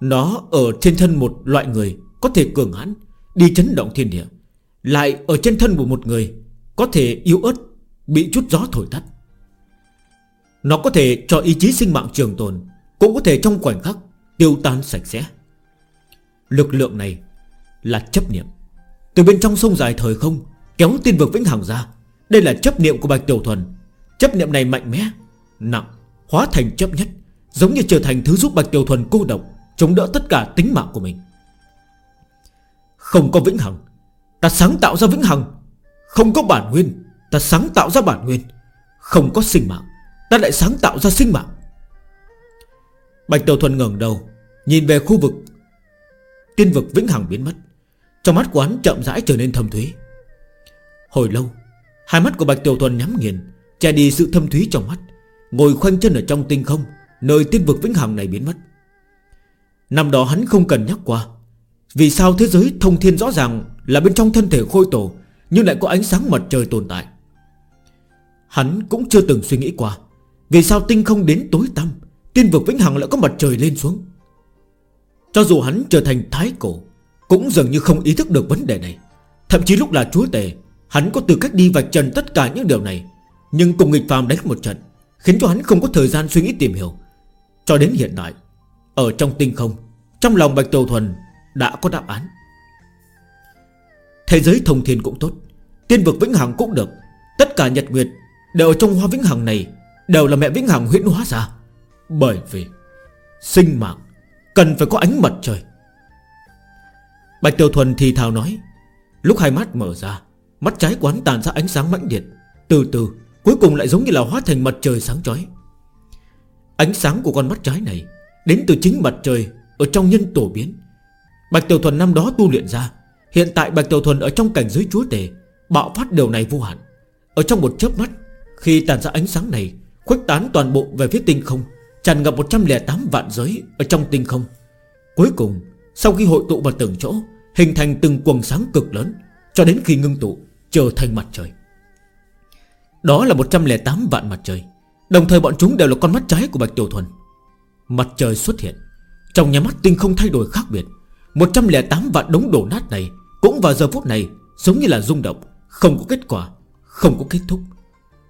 Speaker 1: Nó ở trên thân một loại người Có thể cường hãn, Đi chấn động thiên địa, Lại ở trên thân của một người có thể yếu ớt Bị chút gió thổi tắt. Nó có thể cho ý chí sinh mạng trường tồn Cũng có thể trong khoảnh khắc Tiêu tan sạch sẽ. Lực lượng này là chấp niệm. Từ bên trong sông dài thời không Kéo tin vực vĩnh hằng ra. Đây là chấp niệm của Bạch Tiểu Thuần. Chấp niệm này mạnh mẽ, nặng, hóa thành chấp nhất Giống như trở thành thứ giúp Bạch Tiểu Thuần cô độc Chống đỡ tất cả tính mạng của mình. Không có vĩnh hằng. Ta sáng tạo ra vĩnh hằng không có bản nguyên, Ta sáng tạo ra bản nguyên. Không có sinh mạng, Ta lại sáng tạo ra sinh mạng. Bạch Tiểu Thuần ngẩng đầu, Nhìn về khu vực. Tiên vực vĩnh hằng biến mất, Trong mắt quán chậm rãi trở nên thâm thúy. Hồi lâu, Hai mắt của Bạch Tiểu Thuần nhắm nghiền, Che đi sự thâm thúy trong mắt, Ngồi khoanh chân ở trong tinh không, Nơi tiên vực vĩnh hằng này biến mất. Năm đó hắn không cần nhắc qua, Vì sao thế giới thông thiên rõ ràng Là bên trong thân thể khôi tổ nhưng lại có ánh sáng mặt trời tồn tại. Hắn cũng chưa từng suy nghĩ qua, Vì sao tinh không đến tối tăm, Tiên vực vĩnh hằng lại có mặt trời lên xuống. Cho dù hắn trở thành thái cổ, Cũng dường như không ý thức được vấn đề này. Thậm chí lúc là chúa tể, Hắn có tư cách đi vạch trần tất cả những điều này. Nhưng cùng nghịch phàm đánh một trận, Khiến cho hắn không có thời gian suy nghĩ tìm hiểu. Cho đến hiện tại, Ở trong tinh không, Trong lòng Bạch Tiểu Thuần đã có đáp án. Thế giới thông thiên cũng tốt, Tiên vực vĩnh hằng cũng được. Tất cả nhật nguyệt đều trong hoa vĩnh hằng này, Đều là mẹ vĩnh hằng huyễn hóa ra. Bởi vì Sinh mạng Cần phải có ánh mặt trời. Bạch Tiểu Thuần thì thào nói, Lúc hai mắt mở ra, Mắt trái quán tàn ra ánh sáng mãnh liệt Từ từ, Cuối cùng lại giống như là hóa thành mặt trời sáng chói. Ánh sáng của con mắt trái này Đến từ chính mặt trời Ở trong nhân tổ biến. Bạch Tiểu Thuần năm đó tu luyện ra Hiện tại Bạch Tiểu Thuần ở trong cảnh giới chúa tể, Bạo phát điều này vô hạn. Ở trong một chớp mắt, Khi tàn ra ánh sáng này, Khuếch tán toàn bộ về phía tinh không, Tràn ngập 108 vạn giới ở trong tinh không. Cuối cùng, Sau khi hội tụ vào từng chỗ, Hình thành từng quần sáng cực lớn, Cho đến khi ngưng tụ, trở thành mặt trời. Đó là 108 vạn mặt trời. Đồng thời bọn chúng đều là con mắt trái của Bạch Tiểu Thuần. Mặt trời xuất hiện, Trong nhà mắt tinh không thay đổi khác biệt. 108 vạn đống đổ nát này cũng vào giờ phút này, Giống như là rung động, Không có kết quả, Không có kết thúc.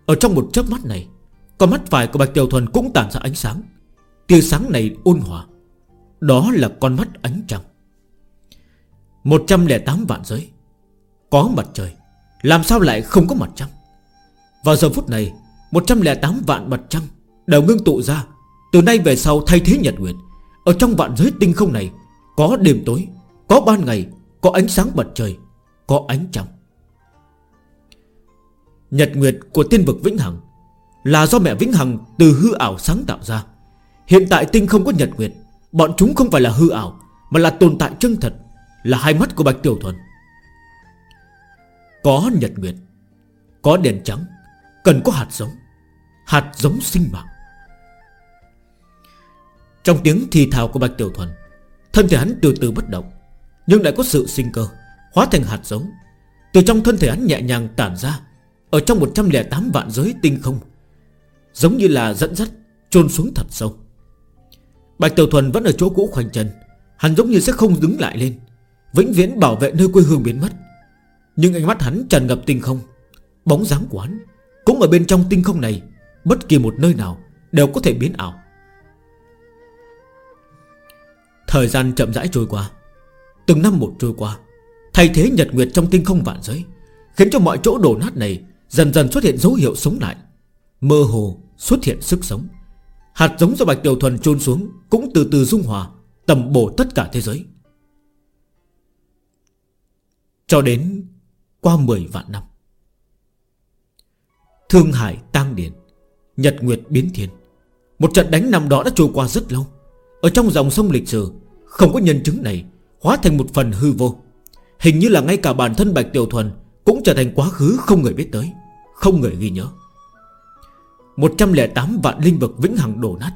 Speaker 1: Ở trong một chớp mắt này, Con mắt phải của Bạch Tiểu Thuần cũng tản ra ánh sáng. Tia sáng này ôn hòa. Đó là con mắt ánh trăng. 108 vạn giới. Có mặt trời, Làm sao lại không có mặt trăng? Vào giờ phút này 108 vạn mặt trăng Đều ngưng tụ ra. Từ nay về sau thay thế nhật nguyệt. Ở trong vạn giới tinh không này, Có đêm tối, Có ban ngày có ánh sáng mặt trời, Có ánh trăng. Nhật Nguyệt của tiên vực Vĩnh Hằng Là do mẹ Vĩnh Hằng từ hư ảo sáng tạo ra. Hiện tại tinh không có Nhật Nguyệt, Bọn chúng không phải là hư ảo, Mà là tồn tại chân thật, Là hai mắt của Bạch Tiểu Thuần. Có Nhật Nguyệt, Có đèn trắng, Cần có hạt giống Hạt giống sinh mạng. Trong tiếng thì thào của Bạch Tiểu Thuần, Thân thể hắn từ từ bất động. Nhưng lại có sự sinh cơ, Hóa thành hạt giống. Từ trong thân thể hắn nhẹ nhàng tản ra, Ở trong 108 vạn giới tinh không, Giống như là dẫn dắt, chôn xuống thật sâu. Bạch Tiểu Thuần vẫn ở chỗ cũ khoanh chân, Hắn giống như sẽ không đứng lại lên, Vĩnh viễn bảo vệ nơi quê hương biến mất. Nhưng ánh mắt hắn tràn ngập tinh không, Bóng dáng của hắn Cũng ở bên trong tinh không này, Bất kỳ một nơi nào đều có thể biến ảo. Thời gian chậm rãi trôi qua Từng năm một trôi qua, Thay thế nhật nguyệt trong tinh không vạn giới, Khiến cho mọi chỗ đổ nát này Dần dần xuất hiện dấu hiệu sống lại. Mơ hồ xuất hiện sức sống. Hạt giống do Bạch Tiểu Thuần chôn xuống Cũng từ từ dung hòa, Tầm bổ tất cả thế giới. Cho đến qua 10 vạn năm, Thương Hải tang điển Nhật Nguyệt biến thiên, Một trận đánh năm đó đã trôi qua rất lâu. Ở trong dòng sông lịch sử, Không có nhân chứng này Hóa thành một phần hư vô. Hình như là ngay cả bản thân Bạch Tiểu Thuần Cũng trở thành quá khứ không người biết tới, Không người ghi nhớ. 108 vạn linh vực vĩnh hằng đổ nát,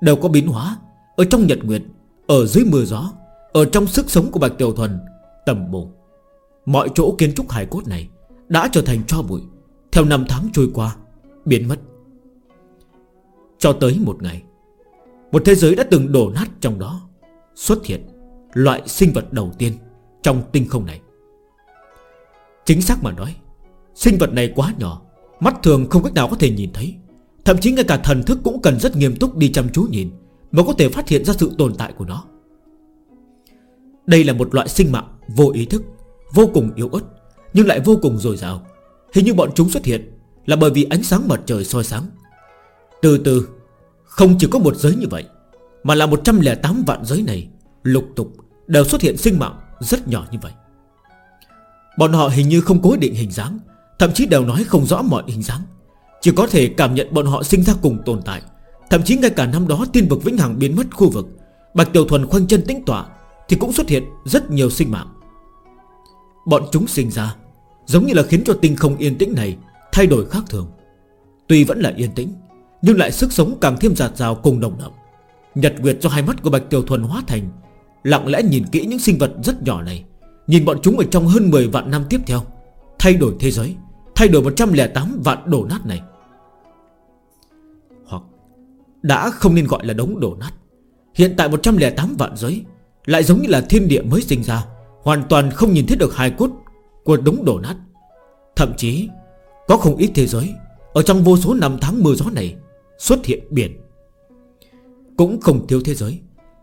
Speaker 1: Đều có biến hóa Ở trong nhật nguyệt, Ở dưới mưa gió, Ở trong sức sống của Bạch Tiểu Thuần, Tầm bổ. Mọi chỗ kiến trúc hải cốt này Đã trở thành cho bụi, Theo năm tháng trôi qua, Biến mất. Cho tới một ngày, Một thế giới đã từng đổ nát trong đó, Xuất hiện Loại sinh vật đầu tiên Trong tinh không này. Chính xác mà nói, Sinh vật này quá nhỏ, Mắt thường không cách nào có thể nhìn thấy. Thậm chí ngay cả thần thức cũng cần rất nghiêm túc đi chăm chú nhìn Mới có thể phát hiện ra sự tồn tại của nó. Đây là một loại sinh mạng vô ý thức, Vô cùng yếu ớt, Nhưng lại vô cùng dồi dào. Hình như bọn chúng xuất hiện Là bởi vì ánh sáng mặt trời soi sáng. Từ từ, Không chỉ có một giới như vậy, Mà là 108 vạn giới này Lục tục đều xuất hiện sinh mạng Rất nhỏ như vậy. Bọn họ hình như không cố định hình dáng, Thậm chí đều nói không rõ mọi hình dáng. Chỉ có thể cảm nhận bọn họ sinh ra cùng tồn tại, Thậm chí ngay cả năm đó tiên vực Vĩnh Hằng biến mất khu vực, Bạch Tiểu Thuần khoanh chân tĩnh tọa Thì cũng xuất hiện rất nhiều sinh mạng. Bọn chúng sinh ra Giống như là khiến cho tinh không yên tĩnh này Thay đổi khác thường. Tuy vẫn là yên tĩnh, Nhưng lại sức sống càng thêm giạt rào cùng nồng đậm. Nhật Nguyệt cho hai mắt của Bạch Tiểu Thuần hóa thành Lặng lẽ nhìn kỹ những sinh vật rất nhỏ này, Nhìn bọn chúng ở trong hơn 10 vạn năm tiếp theo, Thay đổi thế giới, Thay đổi 108 vạn đổ nát này. Hoặc Đã không nên gọi là đống đổ nát, Hiện tại 108 vạn giới Lại giống như là thiên địa mới sinh ra, Hoàn toàn không nhìn thấy được hài cốt Của đống đổ nát. Thậm chí, có không ít thế giới Ở trong vô số năm tháng mưa gió này Xuất hiện biển. Cũng không thiếu thế giới,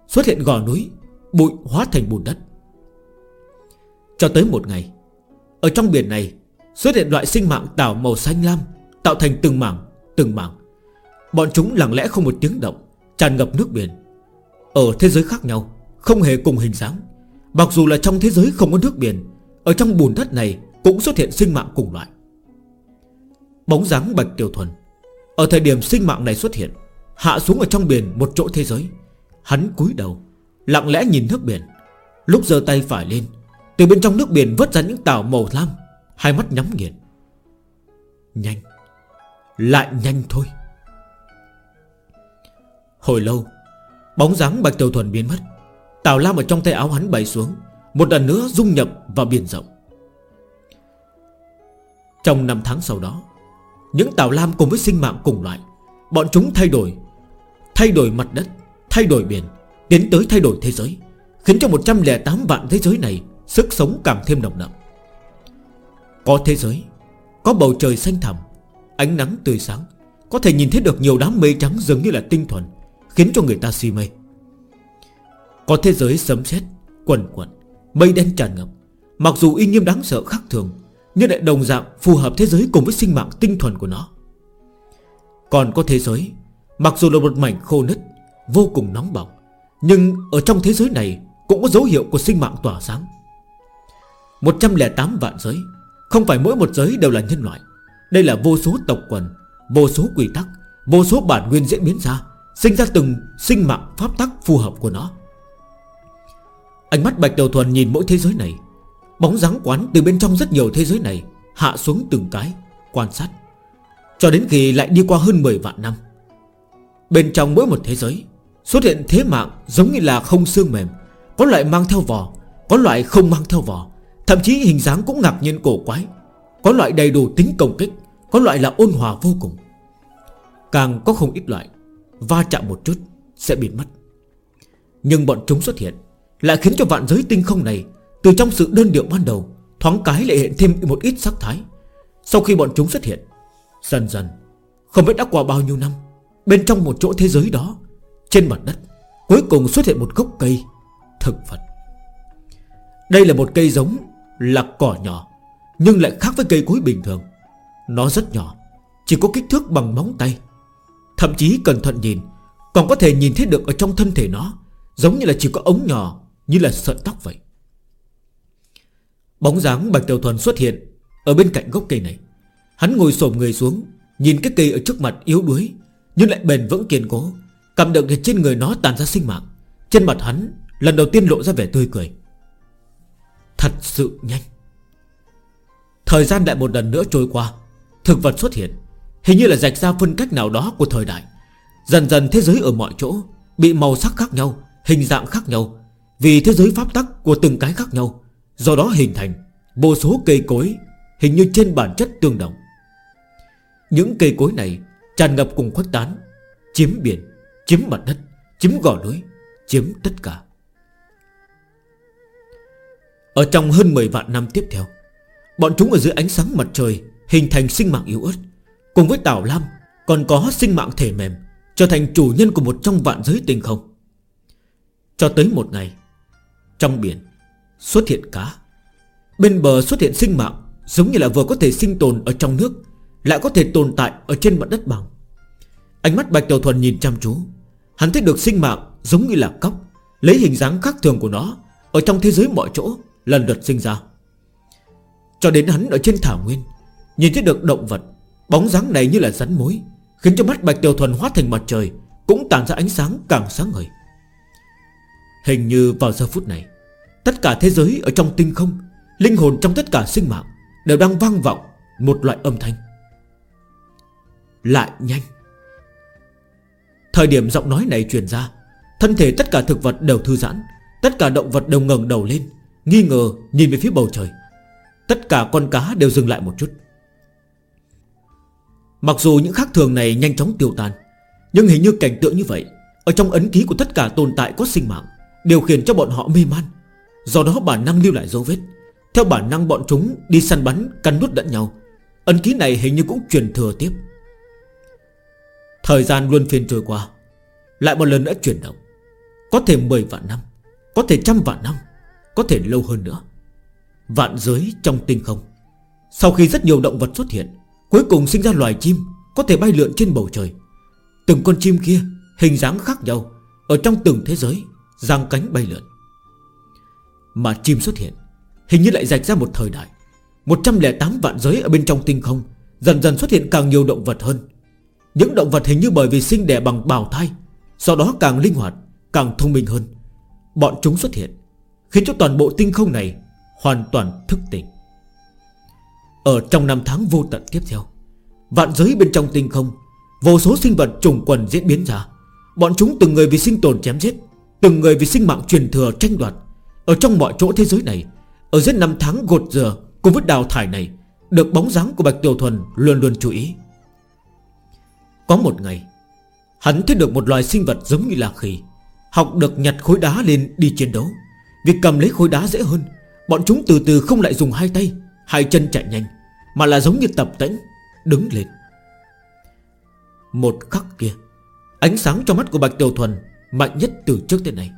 Speaker 1: Xuất hiện gò núi Bụi hóa thành bùn đất. Cho tới một ngày, Ở trong biển này Xuất hiện loại sinh mạng tảo màu xanh lam Tạo thành từng mảng từng mảng. Bọn chúng lặng lẽ không một tiếng động, Tràn ngập nước biển. Ở thế giới khác nhau, Không hề cùng hình dáng. Mặc dù là trong thế giới không có nước biển, Ở trong bùn đất này cũng xuất hiện sinh mạng cùng loại. Bóng dáng Bạch Tiểu Thuần, Ở thời điểm sinh mạng này xuất hiện, Hạ xuống ở trong biển một chỗ thế giới. Hắn cúi đầu Lặng lẽ nhìn nước biển. Lúc giơ tay phải lên, Từ bên trong nước biển vớt ra những tàu màu lam, Hai mắt nhắm nghiền. Nhanh, Lại nhanh thôi. Hồi lâu, Bóng dáng Bạch Tiểu Thuần biến mất. Tàu Lam ở trong tay áo hắn bay xuống, Một lần nữa dung nhập vào biển rộng. Trong năm tháng sau đó, Những tàu Lam cùng với sinh mạng cùng loại, Bọn chúng thay đổi Thay đổi mặt đất, Thay đổi biển Tiến tới thay đổi thế giới, Khiến cho 108 vạn thế giới này Sức sống càng thêm nồng nặng Có thế giới, Có bầu trời xanh thẳm, Ánh nắng tươi sáng, Có thể nhìn thấy được nhiều đám mây trắng dường như là tinh thuần, Khiến cho người ta si mê. Có thế giới sấm sét, Quần quần Mây đen tràn ngập, Mặc dù y nghiêm đáng sợ khác thường, Nhưng lại đồng dạng phù hợp thế giới cùng với sinh mạng tinh thuần của nó. Còn có thế giới, Mặc dù là một mảnh khô nứt, Vô cùng nóng bỏng nhưng ở trong thế giới này Cũng có dấu hiệu của sinh mạng tỏa sáng. 108 vạn giới, Không phải mỗi một giới đều là nhân loại. Đây là vô số tộc quần, Vô số quy tắc, Vô số bản nguyên diễn biến ra, Sinh ra từng sinh mạng pháp tắc phù hợp của nó. Ánh mắt Bạch Đầu Thuần nhìn mỗi thế giới này. Bóng dáng quán từ bên trong rất nhiều thế giới này Hạ xuống từng cái, Quan sát. Cho đến khi lại đi qua hơn 10 vạn năm. Bên trong mỗi một thế giới Xuất hiện thế mạng giống như là không xương mềm, Có loại mang theo vỏ Có loại không mang theo vỏ Thậm chí hình dáng cũng ngạc nhiên cổ quái, Có loại đầy đủ tính công kích, Có loại là ôn hòa vô cùng. Càng có không ít loại, Va chạm một chút sẽ biến mất. Nhưng bọn chúng xuất hiện Lại khiến cho vạn giới tinh không này, Từ trong sự đơn điệu ban đầu, Thoáng cái lại hiện thêm một ít sắc thái. Sau khi bọn chúng xuất hiện, Dần dần, Không biết đã qua bao nhiêu năm, Bên trong một chỗ thế giới đó trên mặt đất, Cuối cùng xuất hiện một gốc cây Thực vật. Đây là một cây giống là cỏ nhỏ, Nhưng lại khác với cây cối bình thường. Nó rất nhỏ, Chỉ có kích thước bằng móng tay. Thậm chí cẩn thận nhìn, Còn có thể nhìn thấy được ở trong thân thể nó, Giống như là chỉ có ống nhỏ Như là sợi tóc vậy. Bóng dáng Bạch Tiểu Thuần xuất hiện Ở bên cạnh gốc cây này. Hắn ngồi xổm người xuống, Nhìn cái cây ở trước mặt yếu đuối, Nhưng lại bền vững kiên cố. Cảm động thì trên người nó tàn ra sinh mạng. Trên mặt hắn, lần đầu tiên lộ ra vẻ tươi cười. Thật sự nhanh. Thời gian lại một lần nữa trôi qua. Thực vật xuất hiện. Hình như là rạch ra phân cách nào đó của thời đại. Dần dần thế giới ở mọi chỗ Bị màu sắc khác nhau, Hình dạng khác nhau. Vì thế giới pháp tắc của từng cái khác nhau. Do đó hình thành Vô số cây cối, Hình như trên bản chất tương đồng. Những cây cối này tràn ngập cùng khuếch tán, Chiếm biển. Chiếm mặt đất, Chiếm gò núi, Chiếm tất cả. Ở trong hơn 10 vạn năm tiếp theo, Bọn chúng ở dưới ánh sáng mặt trời Hình thành sinh mạng yếu ớt. Cùng với Tảo Lam, Còn có sinh mạng thể mềm, Trở thành chủ nhân của một trong vạn giới tinh không. Cho tới một ngày, Trong biển Xuất hiện cá. Bên bờ xuất hiện sinh mạng, Giống như là vừa có thể sinh tồn ở trong nước, Lại có thể tồn tại ở trên mặt đất bằng. Ánh mắt Bạch Tiểu Thuần nhìn chăm chú. Hắn thấy được sinh mạng giống như là cóc, Lấy hình dáng khác thường của nó Ở trong thế giới mọi chỗ lần lượt sinh ra. Cho đến hắn ở trên thảo nguyên, Nhìn thấy được động vật, Bóng dáng này như là rắn mối, Khiến cho mắt Bạch Tiểu Thuần hóa thành mặt trời, Cũng tàn ra ánh sáng càng sáng ngời. Hình như vào giờ phút này, Tất cả thế giới ở trong tinh không, Linh hồn trong tất cả sinh mạng Đều đang vang vọng một loại âm thanh. Lại nhanh. Thời điểm giọng nói này truyền ra, Thân thể tất cả thực vật đều thư giãn, Tất cả động vật đều ngẩng đầu lên, Nghi ngờ nhìn về phía bầu trời. Tất cả con cá đều dừng lại một chút. Mặc dù những khác thường này nhanh chóng tiêu tan, Nhưng hình như cảnh tượng như vậy, Ở trong ấn ký của tất cả tồn tại có sinh mạng Điều khiển cho bọn họ mê man. Do đó bản năng lưu lại dấu vết. Theo bản năng bọn chúng đi săn bắn, Cắn nút lẫn nhau. Ấn ký này hình như cũng truyền thừa tiếp. Thời gian luôn phiên trôi qua, Lại một lần nữa chuyển động. Có thể 10 vạn năm, Có thể trăm vạn năm, Có thể lâu hơn nữa. Vạn giới trong tinh không. Sau khi rất nhiều động vật xuất hiện, Cuối cùng sinh ra loài chim Có thể bay lượn trên bầu trời. Từng con chim kia, hình dáng khác nhau, Ở trong từng thế giới, Giang cánh bay lượn. Mà chim xuất hiện, Hình như lại rạch ra một thời đại. 108 vạn giới ở bên trong tinh không, Dần dần xuất hiện càng nhiều động vật hơn. Những động vật hình như bởi vì sinh đẻ bằng bào thai, Sau đó càng linh hoạt, Càng thông minh hơn. Bọn chúng xuất hiện, Khiến cho toàn bộ tinh không này Hoàn toàn thức tỉnh. Ở trong năm tháng vô tận tiếp theo, Vạn giới bên trong tinh không, Vô số sinh vật trùng quần diễn biến ra. Bọn chúng từng người vì sinh tồn chém giết, Từng người vì sinh mạng truyền thừa tranh đoạt. Ở trong mọi chỗ thế giới này, Ở dưới năm tháng gột dừa cùng với đào thải này, Được bóng dáng của Bạch Tiểu Thuần luôn luôn chú ý. Có một ngày, Hắn thấy được một loài sinh vật giống như là khỉ Học được nhặt khối đá lên đi chiến đấu. Việc cầm lấy khối đá dễ hơn, Bọn chúng từ từ không lại dùng hai tay, Hai chân chạy nhanh, Mà là giống như tập tĩnh Đứng lên. Một khắc kia, Ánh sáng trong mắt của Bạch Tiểu Thuần Mạnh nhất từ trước tới nay.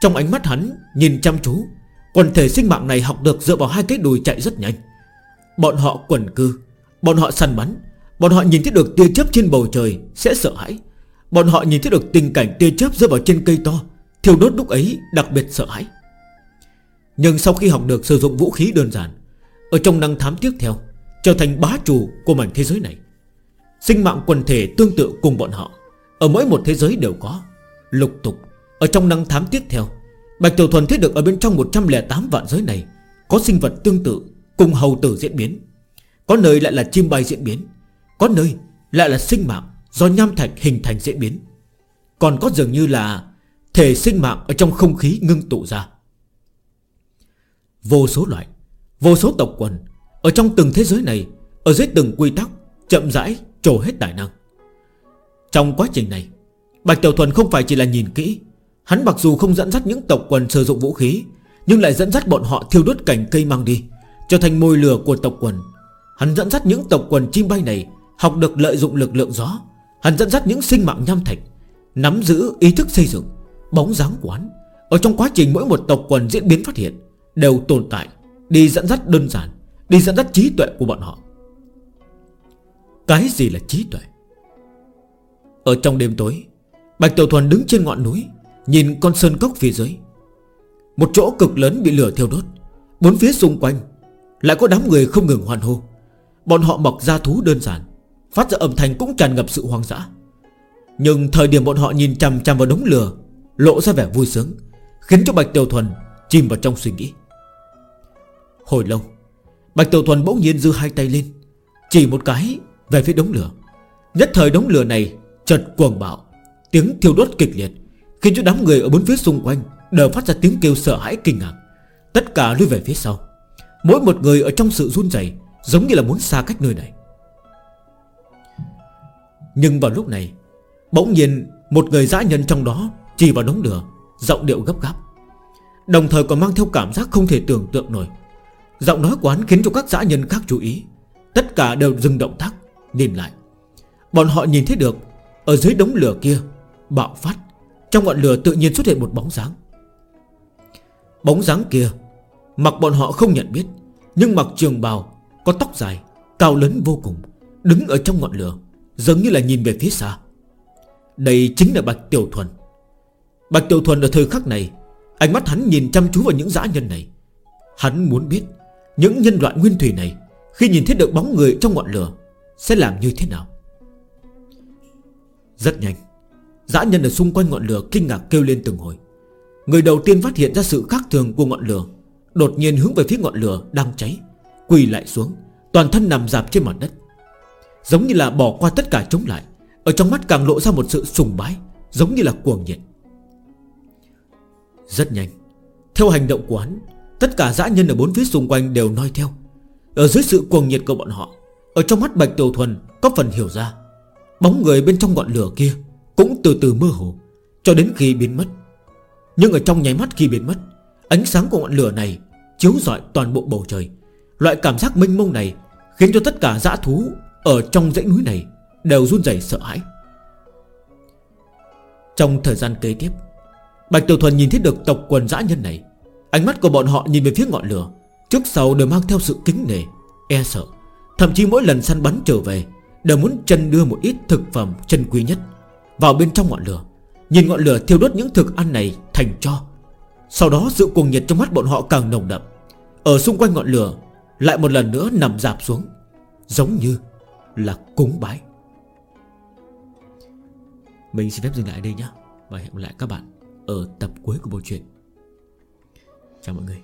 Speaker 1: Trong ánh mắt hắn nhìn chăm chú, Quần thể sinh mạng này học được dựa vào hai cái đùi chạy rất nhanh. Bọn họ quần cư, Bọn họ săn bắn Bọn họ nhìn thấy được tia chớp trên bầu trời, Sẽ sợ hãi. Bọn họ nhìn thấy được tình cảnh tia chớp rơi vào trên cây to, Thiêu đốt lúc ấy đặc biệt sợ hãi. Nhưng sau khi học được sử dụng vũ khí đơn giản, Ở trong năng thám tiếp theo, Trở thành bá chủ của mảnh thế giới này. Sinh mạng quần thể tương tự cùng bọn họ, Ở mỗi một thế giới đều có. Lục tục, Ở trong năng thám tiếp theo, Bạch Tiểu Thuần thiết được ở bên trong 108 vạn giới này, Có sinh vật tương tự Cùng hầu tử diễn biến. Có nơi lại là chim bay diễn biến. Có nơi lại là sinh mạng Do nham thạch hình thành diễn biến. Còn có dường như là Thể sinh mạng ở trong không khí ngưng tụ ra. Vô số loại, Vô số tộc quần Ở trong từng thế giới này, Ở dưới từng quy tắc, Chậm rãi trổ hết tài năng. Trong quá trình này, Bạch Tiểu Thuần không phải chỉ là nhìn kỹ. Hắn mặc dù không dẫn dắt những tộc quần sử dụng vũ khí, Nhưng lại dẫn dắt bọn họ thiêu đốt cảnh cây mang đi, Trở thành môi lửa của tộc quần. Hắn dẫn dắt những tộc quần chim bay này Học được lợi dụng lực lượng gió Hắn dẫn dắt những sinh mạng nham thạch, Nắm giữ ý thức xây dựng, Bóng dáng của hắn Ở trong quá trình mỗi một tộc quần diễn biến phát hiện, Đều tồn tại, Đi dẫn dắt đơn giản, Đi dẫn dắt trí tuệ của bọn họ. Cái gì là trí tuệ? Ở trong đêm tối, Bạch Tiểu Thuần đứng trên ngọn núi, Nhìn con sơn cốc phía dưới. Một chỗ cực lớn bị lửa thiêu đốt, Bốn phía xung quanh Lại có đám người không ngừng hoàn hô. Bọn họ mặc ra thú đơn giản Phát ra âm thanh cũng tràn ngập sự hoang dã. Nhưng thời điểm bọn họ nhìn chằm chằm vào đống lửa, Lộ ra vẻ vui sướng, Khiến cho Bạch Tiểu Thuần chìm vào trong suy nghĩ. Hồi lâu, Bạch Tiểu Thuần bỗng nhiên dư hai tay lên, Chỉ một cái về phía đống lửa. Nhất thời đống lửa này chợt cuồng bạo, Tiếng thiêu đốt kịch liệt, Khiến cho đám người ở bốn phía xung quanh Đều phát ra tiếng kêu sợ hãi kinh ngạc. Tất cả lui về phía sau. Mỗi một người ở trong sự run rẩy Giống như là muốn xa cách nơi này. Nhưng vào lúc này, Bỗng nhiên một người dã nhân trong đó Chỉ vào đống lửa, Giọng điệu gấp gáp. Đồng thời còn mang theo cảm giác không thể tưởng tượng nổi. Giọng nói quán khiến cho các dã nhân khác chú ý. Tất cả đều dừng động tác, Nhìn lại. Bọn họ nhìn thấy được, Ở dưới đống lửa kia, Bạo phát, Trong ngọn lửa tự nhiên xuất hiện một bóng dáng. Bóng dáng kia, Mặc bọn họ không nhận biết, Nhưng mặc trường bào, Có tóc dài, Cao lớn vô cùng, Đứng ở trong ngọn lửa. Giống như là nhìn về phía xa. Đây chính là Bạch Tiểu Thuần. Bạch Tiểu Thuần ở thời khắc này, Ánh mắt hắn nhìn chăm chú vào những dã nhân này. Hắn muốn biết Những nhân loại nguyên thủy này, Khi nhìn thấy được bóng người trong ngọn lửa, Sẽ làm như thế nào? Rất nhanh, Dã nhân ở xung quanh ngọn lửa kinh ngạc kêu lên từng hồi. Người đầu tiên phát hiện ra sự khác thường của ngọn lửa, Đột nhiên hướng về phía ngọn lửa đang cháy, Quỳ lại xuống, Toàn thân nằm dạp trên mặt đất. Giống như là bỏ qua tất cả chống lại. Ở trong mắt càng lộ ra một sự sùng bái, Giống như là cuồng nhiệt. Rất nhanh. Theo hành động của hắn, Tất cả dã nhân ở bốn phía xung quanh đều noi theo. Ở dưới sự cuồng nhiệt của bọn họ, Ở trong mắt Bạch Tiểu Thuần có phần hiểu ra. Bóng người bên trong ngọn lửa kia Cũng từ từ mơ hồ, Cho đến khi biến mất. Nhưng ở trong nháy mắt khi biến mất, Ánh sáng của ngọn lửa này chiếu rọi toàn bộ bầu trời. Loại cảm giác mênh mông này Khiến cho tất cả dã thú ở trong dãy núi này Đều run rẩy sợ hãi. Trong thời gian kế tiếp, Bạch Tiểu Thuần nhìn thấy được tộc quần dã nhân này, Ánh mắt của bọn họ nhìn về phía ngọn lửa, Trước sau đều mang theo sự kính nề E sợ, Thậm chí mỗi lần săn bắn trở về Đều muốn chân đưa một ít thực phẩm chân quý nhất Vào bên trong ngọn lửa, Nhìn ngọn lửa thiêu đốt những thực ăn này thành cho. Sau đó sự cuồng nhiệt trong mắt bọn họ càng nồng đậm, Ở xung quanh ngọn lửa Lại một lần nữa nằm dạp xuống, Giống như là cúng bái. Mình xin phép dừng lại đây nhé Và hẹn gặp lại các bạn Ở tập cuối của bộ truyện. Chào mọi người.